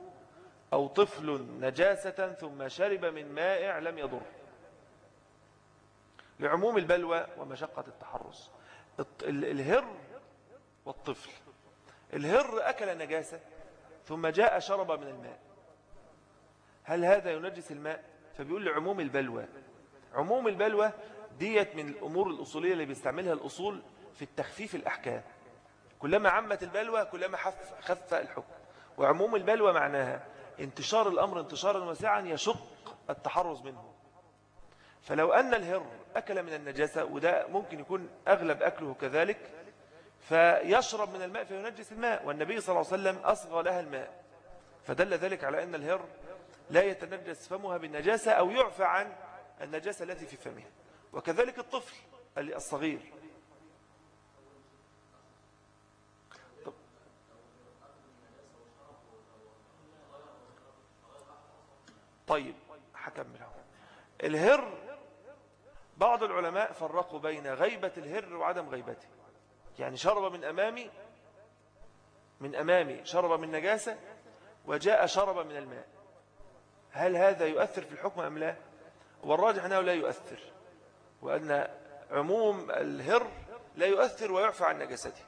[SPEAKER 1] أو طفل نجاسة ثم شرب من مائع لم يضر. لعموم البلوى ومشقة التحرس الهر والطفل. الهر أكل نجاسة ثم جاء شرب من الماء. هل هذا ينجس الماء؟ فبيقول لعموم البلوى عموم البلوى ديت من الأمور الأصولية اللي بيستعملها الأصول في التخفيف الأحكام. كلما عمت البلوى كلما حف خف الحكم. وعموم البلوى معناها انتشار الأمر انتشارا واسعا يشق التحرز منه. فلو أن الهر أكل من النجاسة وده ممكن يكون أغلب أكله كذلك
[SPEAKER 2] فيشرب من الماء فينجس الماء. والنبي صلى الله عليه وسلم أصغى لها الماء. فدل ذلك على أن الهر لا يتنجس فمها بالنجاسة أو يعفى عن النجاسة التي في فمها. وكذلك الطفل الصغير. طيب هكمله الهر بعض العلماء فرقوا بين غيبة الهر وعدم غيبته. يعني شرب من أمامي من أمامي شرب من نجاسة وجاء شرب من الماء. هل هذا يؤثر في الحكم أم لا؟ والراجح أنه لا يؤثر وأن عموم الهر لا يؤثر ويعفى عن نجاسته.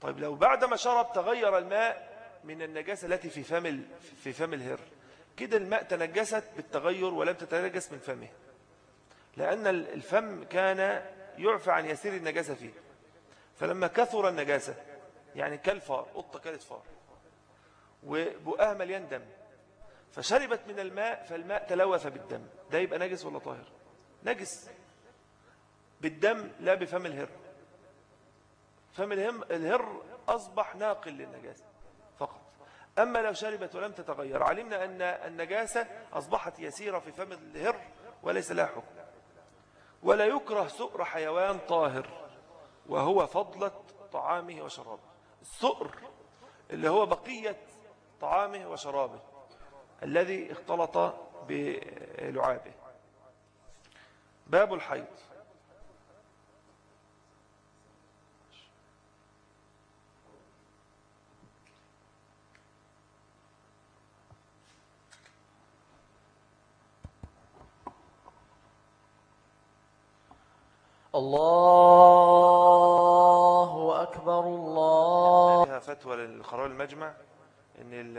[SPEAKER 2] طيب لو بعدما شرب تغير الماء من النجاسة التي في فم في فم الهر كده الماء تنجست بالتغير ولم تتنجس من فمه لأن الفم كان يعفى عن يسير النجاسة فيه. فلما كثر النجاسة يعني كالفار قطة كالت فار مليان دم فشربت من الماء فالماء تلوث بالدم. ده يبقى نجس ولا طاهر؟ نجس. بالدم لا بفم الهر. فم الهر أصبح ناقل للنجاسة فقط. أما لو شربت ولم تتغير علمنا أن النجاسة أصبحت يسيرة في فم الهر وليس لها حكم. ولا يكره سؤر حيوان طاهر وهو فضلة طعامه وشرابه. السؤر اللي هو بقية طعامه وشرابه الذي اختلط بلعابه. باب الحيض. الله أكبر الله.
[SPEAKER 1] فتوى للقرار المجمع. إن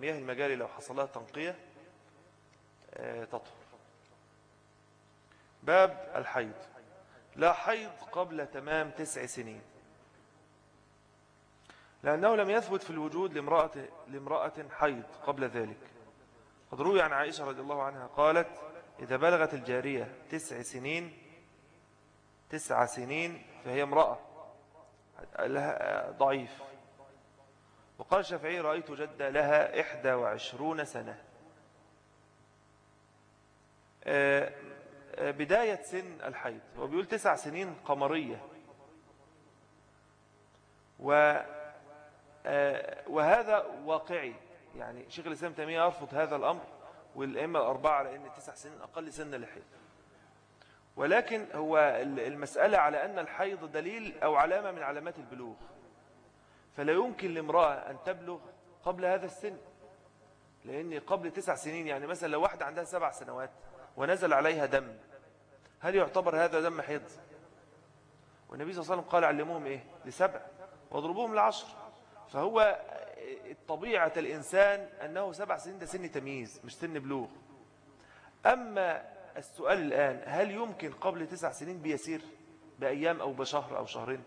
[SPEAKER 1] مياه المجاري لو حصل لها تنقية آه، تطهر. باب الحيض. لا حيض قبل تمام تسع سنين. لأنه لم يثبت في الوجود لامرأة, لامرأة حيض قبل ذلك. قد روي عن عائشة رضي الله عنها قالت إذا بلغت الجارية تسع سنين تسع سنين فهي امرأة ضعيف. وقال الشافعي رأيت جدة لها إحدى وعشرون سنة. آه، آه، بداية سن الحيض. هو بيقول تسع سنين قمرية. و آه، وهذا واقعي. يعني شيخ الإسلام تيمية يرفض هذا الأمر والأئمة الأربعة على أن تسع سنين أقل سن للحيض. ولكن هو المسألة على أن الحيض دليل أو علامة من علامات البلوغ. فلا يمكن لامرأة أن تبلغ قبل هذا السن لأن قبل تسع سنين يعني مثلا لو واحدة عندها سبع سنوات ونزل عليها دم هل يعتبر هذا دم حيض؟ والنبي صلى الله عليه وسلم قال علموهم إيه؟ لسبع واضربوهم لعشر. فهو طبيعة الإنسان أنه سبع سنين ده سن تمييز مش سن بلوغ. أما السؤال الآن هل يمكن قبل تسع سنين بيسير بأيام أو بشهر أو شهرين؟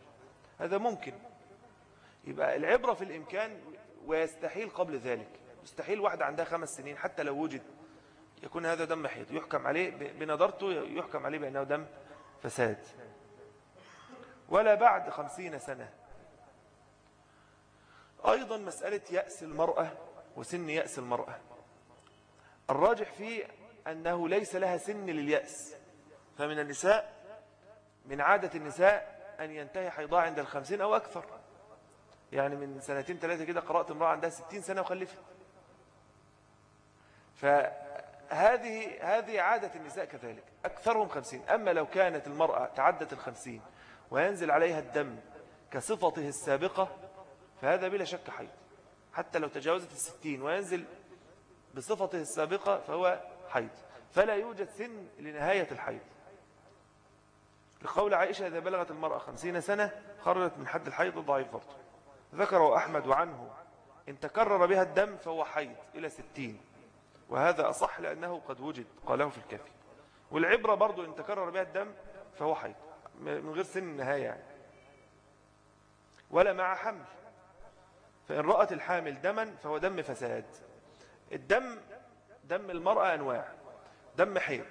[SPEAKER 1] هذا ممكن. يبقى العبرة في الإمكان ويستحيل قبل ذلك. يستحيل واحدة عندها خمس سنين حتى لو وجد يكون هذا دم حيض يحكم عليه بنظرته يحكم عليه بأنه دم فساد. ولا بعد خمسين سنة. أيضا مسألة يأس المرأة وسن يأس المرأة. الراجح فيه أنه ليس لها سن لليأس. فمن النساء من عادة النساء أن ينتهي حيضها عند الخمسين أو أكثر. يعني من سنتين ثلاثة كده قرأت امرأة عندها ستين سنة وخلفت. فهذه هذه عادة النساء كذلك أكثرهم خمسين. أما لو كانت المرأة تعدت الخمسين وينزل عليها الدم كصفته السابقة فهذا بلا شك حيض حتى لو تجاوزت الستين وينزل بصفته السابقة فهو حيض فلا يوجد سن لنهاية الحيض لقول عائشة إذا بلغت المرأة خمسين سنة خرجت من حد الحيض الضعيف برضه. ذكره أحمد عنه إن تكرر بها الدم فهو حيض إلى ستين وهذا أصح لأنه قد وجد قاله في الكافي. والعبرة برضو إن تكرر بها الدم فهو حيض من غير سن النهاية يعني. ولا مع حمل فإن رأت الحامل دما فهو دم فساد. الدم دم المرأة أنواع دم حيض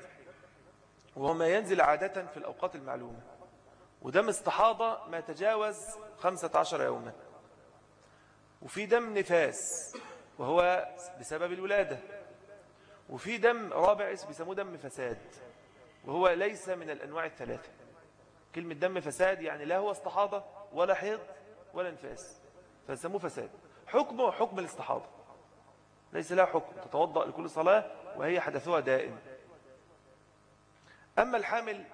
[SPEAKER 1] وهو ما ينزل عادة في الأوقات المعلومة ودم استحاضة ما تجاوز 15 يوما. وفي دم نفاس وهو بسبب الولادة. وفي دم رابع بيسموه دم فساد وهو ليس من الأنواع الثلاثة. كلمة دم فساد يعني لا هو استحاضة ولا حيض ولا نفاس. فسموه فساد. حكمه حكم الاستحاضة. ليس له حكم تتوضأ لكل صلاة وهي حدثها دائم. أما الحامل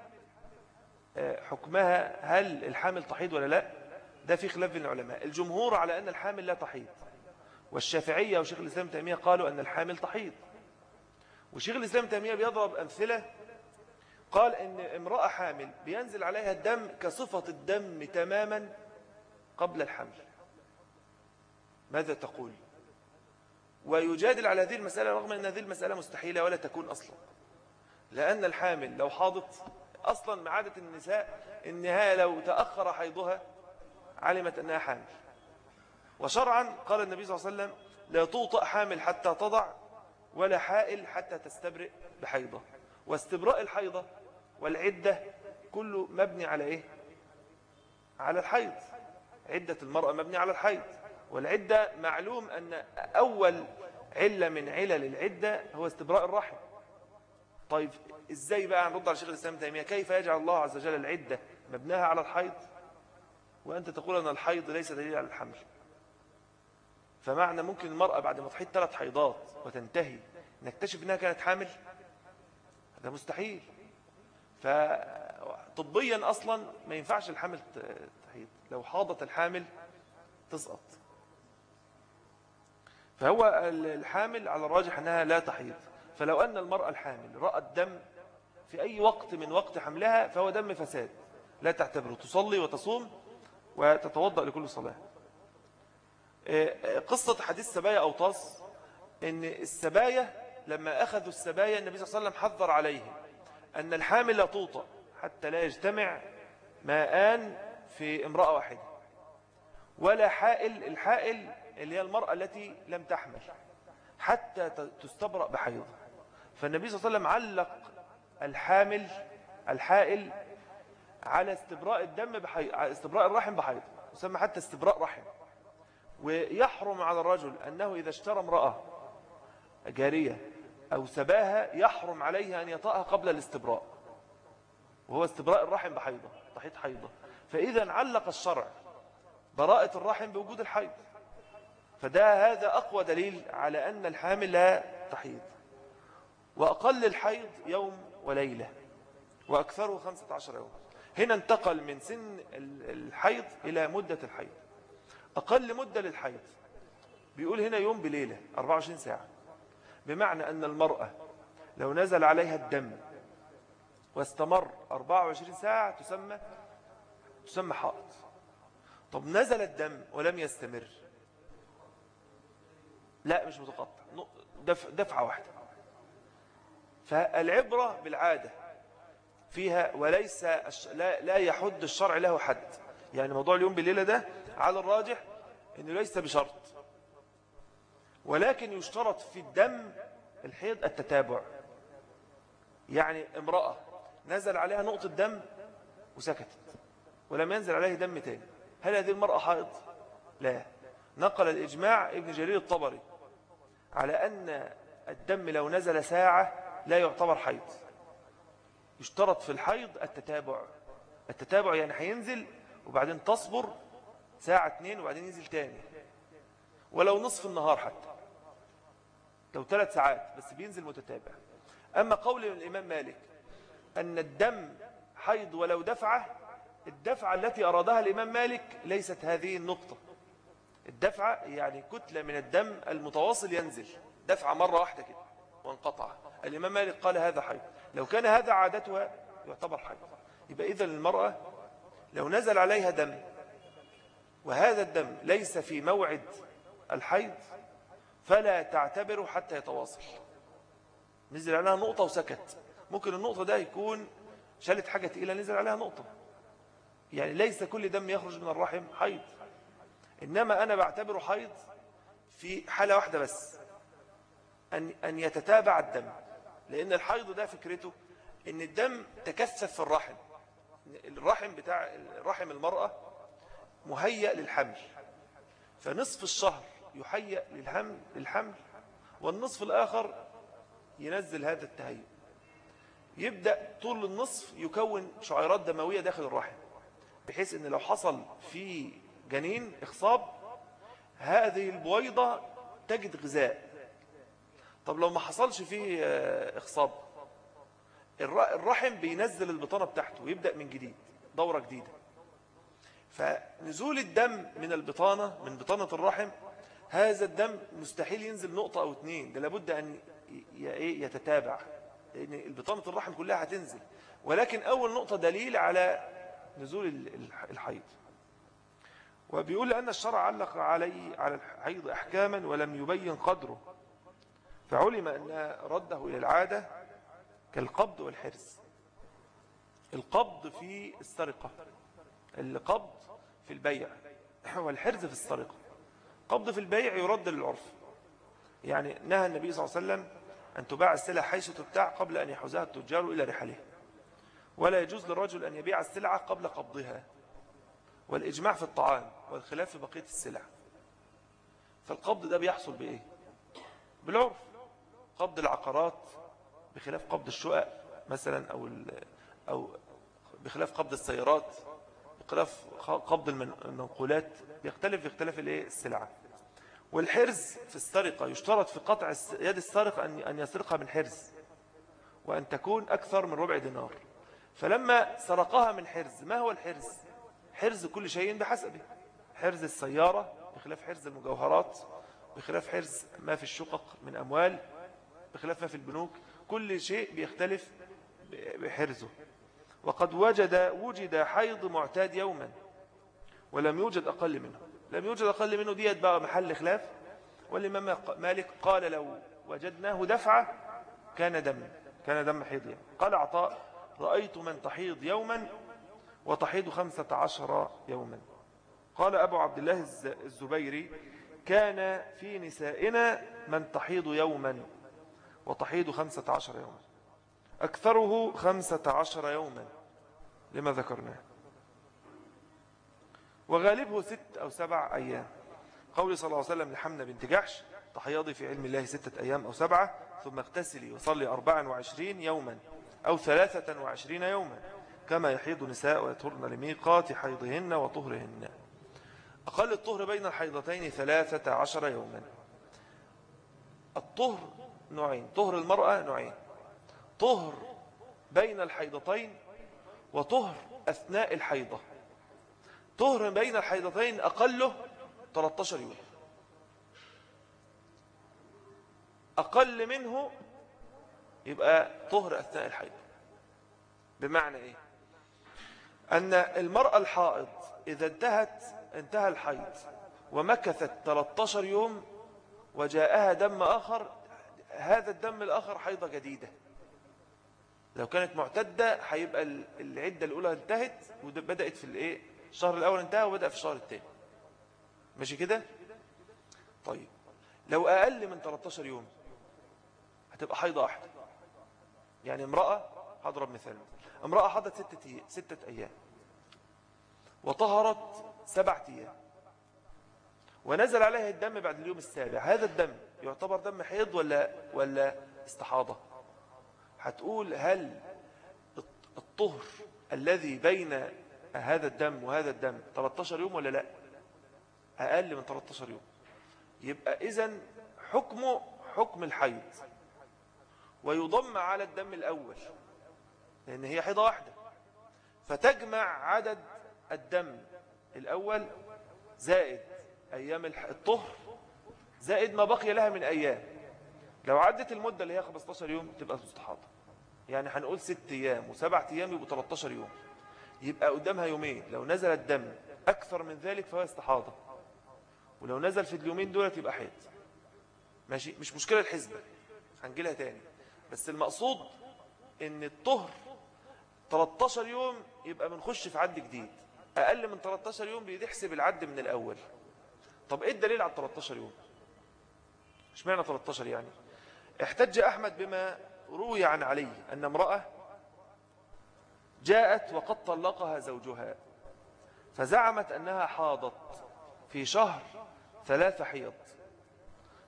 [SPEAKER 1] آه، حكمها هل الحامل تحيض ولا لا؟ ده في خلاف بين العلماء. الجمهور على أن الحامل لا تحيض. والشافعية وشيخ الإسلام تيمية قالوا أن الحامل تحيض. وشيخ الإسلام تيمية بيضرب أمثلة. قال أن امرأة حامل بينزل عليها الدم كصفة الدم تماما قبل الحمل ماذا تقول؟ ويجادل على هذه المسألة رغم أن هذه المسألة مستحيلة ولا تكون أصلا. لأن الحامل لو حاضت أصلا من عادة النساء إنها لو تأخر حيضها علمت أنها حامل. وشرعا قال النبي صلى الله عليه وسلم لا توطأ حامل حتى تضع ولا حائل حتى تستبرئ بحيضة. واستبراء الحيضة والعدة كله مبني على إيه؟ على الحيض. عدة المرأة مبني على الحيض. والعدة معلوم أن أول علة من علل العدة هو استبراء الرحم. طيب إزاي بقى نرد على شيخ الإسلام تيمية؟ كيف يجعل الله عز وجل العدة مبناها على الحيض؟ وأنت تقول أن الحيض ليس دليل على الحمل. فمعنى ممكن المرأة بعد ما تحيط ثلاث حيضات وتنتهي نكتشف أنها كانت حامل؟ هذا مستحيل. فطبيا أصلا ما ينفعش الحمل تحيض. لو حاضت الحامل تسقط. فهو الحامل على الراجح أنها لا تحيض. فلو أن المرأة الحامل رأت دم في أي وقت من وقت حملها فهو دم فساد. لا تعتبره. تصلي وتصوم وتتوضأ لكل صلاة. آه، قصة حديث سبايا أو طاس أن السبايا لما أخذوا السبايا النبي صلى الله عليه وسلم حذر عليهم أن الحامل لا توطأ حتى لا يجتمع ماءان في امرأة واحدة. ولا حائل الحائل اللي هي المرأة التي لم تحمل حتى تستبرأ بحيض فالنبي صلى الله عليه وسلم علق الحامل الحائل على استبراء الدم بحيض على استبراء الرحم بحيض يسمى حتى استبراء رحم. ويحرم على الرجل أنه إذا اشترى امرأة جارية أو سباها يحرم عليه أن يطأها قبل الاستبراء وهو استبراء الرحم بحيضة تحيط حيضة. فإذا علق الشرع براءة الرحم بوجود الحيض. فده هذا أقوى دليل على أن الحامل لا تحيض. وأقل الحيض يوم وليلة وأكثره خمسة عشر يوم. هنا انتقل من سن الحيض إلى مدة الحيض. أقل مدة للحيض. بيقول هنا يوم بليلة 24 ساعة. بمعنى أن المرأة لو نزل عليها الدم واستمر 24 ساعة تسمى تسمى حائض. طب نزل الدم ولم يستمر. لا مش متقطع. دفعة واحدة. فالعبرة بالعادة فيها وليس لا, لا يحد الشرع له حد. يعني موضوع اليوم بالليلة ده على الراجح إنه ليس بشرط. ولكن يشترط في الدم الحيض التتابع. يعني امرأة نزل عليها نقطة دم وسكتت ولم ينزل عليه دم تاني. هل هذه المرأة حائض؟ لا. نقل الإجماع ابن جرير الطبري على أن الدم لو نزل ساعة لا يعتبر حيض. يشترط في الحيض التتابع. التتابع يعني هينزل وبعدين تصبر ساعة اتنين وبعدين ينزل تاني. ولو نصف النهار حتى. لو ثلاث ساعات بس بينزل متتابع. أما قول الإمام مالك أن الدم حيض ولو دفعة الدفعة التي أرادها الإمام مالك ليست هذه النقطة. الدفعة يعني كتلة من الدم المتواصل ينزل. دفعة مرة واحدة كده وانقطع. الإمام مالك قال هذا حيض. لو كان هذا عادتها يعتبر حيض يبقى إذا المرأة لو نزل عليها دم وهذا الدم ليس في موعد الحيض فلا تعتبره حتى يتواصل. نزل عليها نقطة وسكت. ممكن النقطة ده يكون شالت حاجة تقيلة نزل عليها نقطة. يعني ليس كل دم يخرج من الرحم حيض. إنما أنا بعتبره حيض في حالة واحدة بس أن, أن يتتابع الدم. لأن الحيض ده فكرته أن الدم تكثف في الرحم. الرحم بتاع رحم المرأة مهيأ للحمل. فنصف الشهر يهيأ للحمل للحمل والنصف الآخر ينزل هذا التهيؤ. يبدأ طول النصف يكون شعيرات دموية داخل الرحم بحيث إن لو حصل في جنين إخصاب هذه البويضة تجد غذاء. طب لو ما حصلش فيه آه، اخصاب الرحم بينزل البطانة بتاعته ويبدأ من جديد دورة جديدة. فنزول الدم من البطانة من بطانة الرحم هذا الدم مستحيل ينزل نقطة أو اتنين ده لابد أن إيه، يتتابع لأن البطانة الرحم كلها هتنزل. ولكن أول نقطة دليل على نزول الحيض. وبيقول أن الشرع علق علي على الحيض أحكاما ولم يبين قدره. فعلم أن رده إلى العادة كالقبض والحرز القبض في السرقة القبض في البيع والحرز في السرقة. قبض في البيع يرد للعرف. يعني نهى النبي صلى الله عليه وسلم أن تباع السلع حيث تبتاع قبل أن يحوزها التجار إلى رحله. ولا يجوز للرجل أن يبيع السلعة قبل قبضها. والإجماع في الطعام والخلاف في بقية السلع. فالقبض ده بيحصل بإيه؟ بالعرف. قبض العقارات بخلاف قبض الشقق مثلا أو, أو بخلاف قبض السيارات بخلاف قبض المنقولات بيختلف باختلاف الايه السلعة. والحرز في السرقة يشترط في قطع يد السارق أن يسرقها من حرز وأن تكون أكثر من ربع دينار. فلما سرقها من حرز ما هو الحرز؟ حرز كل شيء بحسبه. حرز السيارة بخلاف حرز المجوهرات بخلاف حرز ما في الشقق من أموال بخلاف ما في البنوك كل شيء بيختلف بحرزه. وقد وجد وجد حيض معتاد يوما ولم يوجد أقل منه. لم يوجد أقل منه ديت بقى محل خلاف. والإمام مالك قال لو وجدناه دفعة كان دم كان دم حيض. قال عطاء رأيت من تحيض يوما وتحيض خمسة عشر يوما. قال أبو عبد الله الزبيري كان في نسائنا من تحيض يوما. وتحيض خمسة عشر يوما. أكثره خمسة عشر يوما. لما ذكرناه. وغالبه ست أو سبع أيام. قول صلى الله عليه وسلم لحمنا بنت جحش تحيضي في علم الله ستة أيام أو سبعة ثم اغتسلي وصلي أربعا وعشرين يوما أو ثلاثة وعشرين يوما كما يحيض نساء ويطهرن لميقات حيضهن وطهرهن. أقل الطهر بين الحيضتين ثلاثة عشر يوما. الطهر نوعين طهر المرأة نوعين طهر بين الحيضتين وطهر أثناء الحيضة. طهر بين الحيضتين أقله 13 يوم. أقل منه يبقى طهر أثناء الحيض بمعنى إيه؟ أن المرأة الحائض إذا انتهت انتهى الحيض ومكثت 13 يوم وجاءها دم آخر هذا الدم الآخر حيضة جديدة. لو كانت معتدة هيبقى العدة الأولى انتهت وبدأت في الإيه؟ الشهر الأول انتهى وبدأ في الشهر الثاني ماشي كده؟ طيب. لو أقل من 13 يوم هتبقى حيضة واحدة. يعني امرأة هضرب مثال. امرأة حضت ستة, ستة أيام. وطهرت سبعة أيام. ونزل عليها الدم بعد اليوم السابع. هذا الدم يعتبر دم حيض ولا ولا استحاضة؟ هتقول هل الطهر الذي بين هذا الدم وهذا الدم 13 يوم ولا لا؟ أقل من 13 يوم. يبقى إذن حكمه حكم الحيض. ويضم على الدم الأول لأن هي حيضة واحدة. فتجمع عدد الدم الأول زائد أيام الطهر زائد ما بقي لها من أيام. لو عدت المدة اللي هي 15 يوم تبقى مستحاضة. يعني هنقول 6 أيام و7 أيام يبقوا 13 يوم. يبقى قدامها يومين. لو نزل الدم أكثر من ذلك فهو استحاضة. ولو نزل في اليومين دولت يبقى حيض. ماشي؟ مش مشكلة الحزبة هنجيلها تاني. بس المقصود إن الطهر 13 يوم يبقى بنخش في عد جديد. أقل من 13 يوم بيحسب العد من الأول. طب إيه الدليل على 13 يوم؟ مش معنى 13 يعني؟ احتج أحمد بما روي عن علي أن امرأة جاءت وقد طلقها زوجها فزعمت أنها حاضت في شهر ثلاث حيض.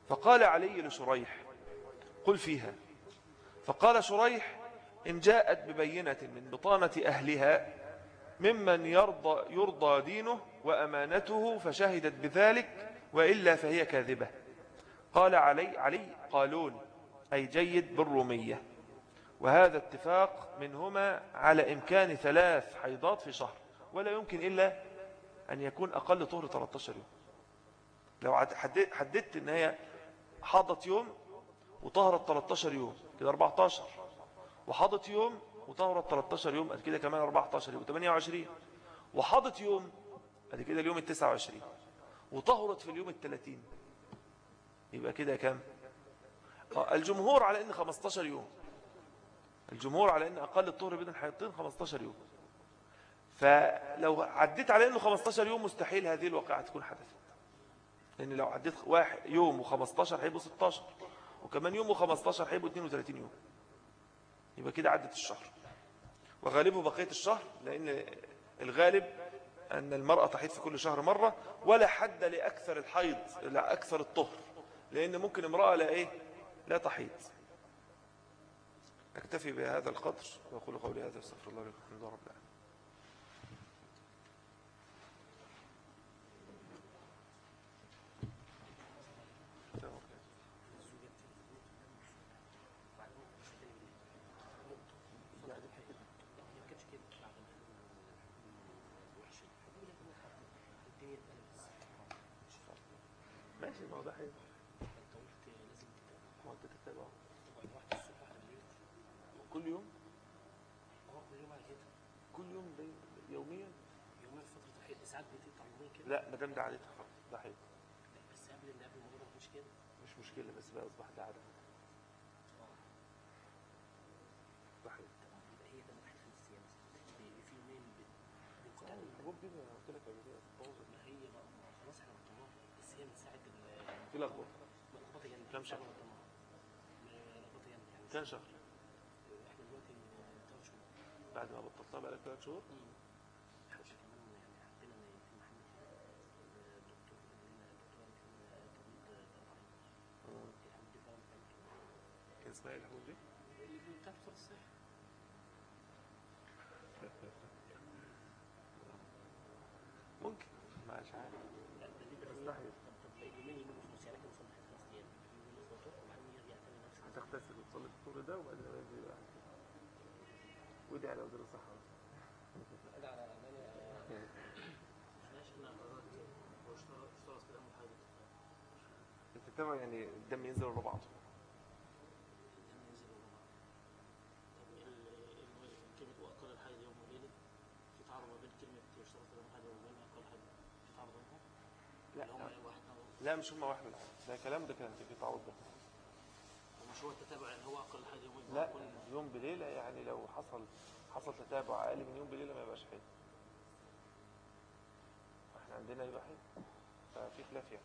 [SPEAKER 1] فقال علي لشريح قل فيها. فقال شريح إن جاءت ببينة من بطانة أهلها ممن يرضى, يرضى دينه وأمانته فشهدت بذلك وإلا فهي كاذبة. قال علي علي قالون أي جيد بالرومية. وهذا اتفاق منهما على إمكان ثلاث حيضات في شهر ولا يمكن إلا أن يكون أقل طهر 13 يوم. لو حددت أن هي حاضت يوم وطهرت 13 يوم كده 14 وحاضت يوم وطهرت 13 يوم كده كمان 14 يوم 28 وحاضت يوم كده اليوم ال 29 وطهرت في اليوم ال 30 يبقى كده كام؟ الجمهور على إن 15 يوم. الجمهور على إن أقل الطهر بين الحيضتين 15 يوم. فلو عديت على إنه 15 يوم مستحيل هذه الواقعة تكون حدثت. لأن لو عديت واحد يوم و15 هيبقوا 16 وكمان يوم و15 هيبقوا 32 يوم. يبقى كده عدت الشهر. وغالبه بقية الشهر لأن الغالب أن المرأة تحيض في كل شهر مرة ولا حد لأكثر الحيض لأكثر الطهر. لأن ممكن امرأة لا إيه؟ لا تحيض. أكتفي بهذا القدر وأقول قولي هذا أستغفر الله لكم رب العالمين. لا ما دام ده عادتها خلاص ده حلو
[SPEAKER 2] بس قبل ان قبل الموضوع مش كده؟
[SPEAKER 1] مش مشكلة بس بقى أصبح ده عاده ده حلو
[SPEAKER 2] هي ده واحد أيام في يومين بتتعب
[SPEAKER 1] الحبوب دي ما قلت لك قبل كده بتبوظ
[SPEAKER 2] ما هي بقى خلاص إحنا بس هي من ساعة
[SPEAKER 1] في لخبطة.
[SPEAKER 2] لخبطة يعني
[SPEAKER 1] كام شهر؟
[SPEAKER 2] لخبطة يعني.
[SPEAKER 1] كام شهر؟
[SPEAKER 2] إحنا دلوقتي ثلاث شهور.
[SPEAKER 1] بعد ما بطلتها بقى لك ثلاث شهور
[SPEAKER 2] إحنا كمان يعني حبينا ان في محمد دكتور لنا دكتور كان طبيب تبعي الحمد لله فعلا كان
[SPEAKER 1] كان اسمها إيه الحبوب دي
[SPEAKER 2] اللي بتاع دكتور الصحه
[SPEAKER 1] ممكن مش عارف
[SPEAKER 2] لا ده اللي
[SPEAKER 1] تستحي
[SPEAKER 2] طب اليومين يجيبوا فلوس يعني كان صلح خمس أيام يومين يخبطوا وبعدين تاني نفس الوقت.
[SPEAKER 1] هتغتسل وتصلي الطول ده وبعدين بقى ودي على وزير
[SPEAKER 2] هو اشترى اشترى كده محايد
[SPEAKER 1] التتابع يعني الدم ينزل ورا بعضه
[SPEAKER 2] الدم ينزل ورا بعض طب ال- ال- كلمة وأقل الحيض يوم وليلة في تعارض ما بين كلمة يشترط يوم الحيض يوم وليلة وأقل الحيض في تعارض بينهم؟
[SPEAKER 1] لا مش هم واحد ده كلام ده كان في تعوض ده.
[SPEAKER 2] ومش هو التتابع اللي هو أقل الحيض يوم
[SPEAKER 1] لا
[SPEAKER 2] كل
[SPEAKER 1] يوم بليلة يعني لو حصل حصل تتابع أقل من يوم بليلة ما يبقاش حيض إحنا عندنا يبقى حيض ففي خلاف يعني.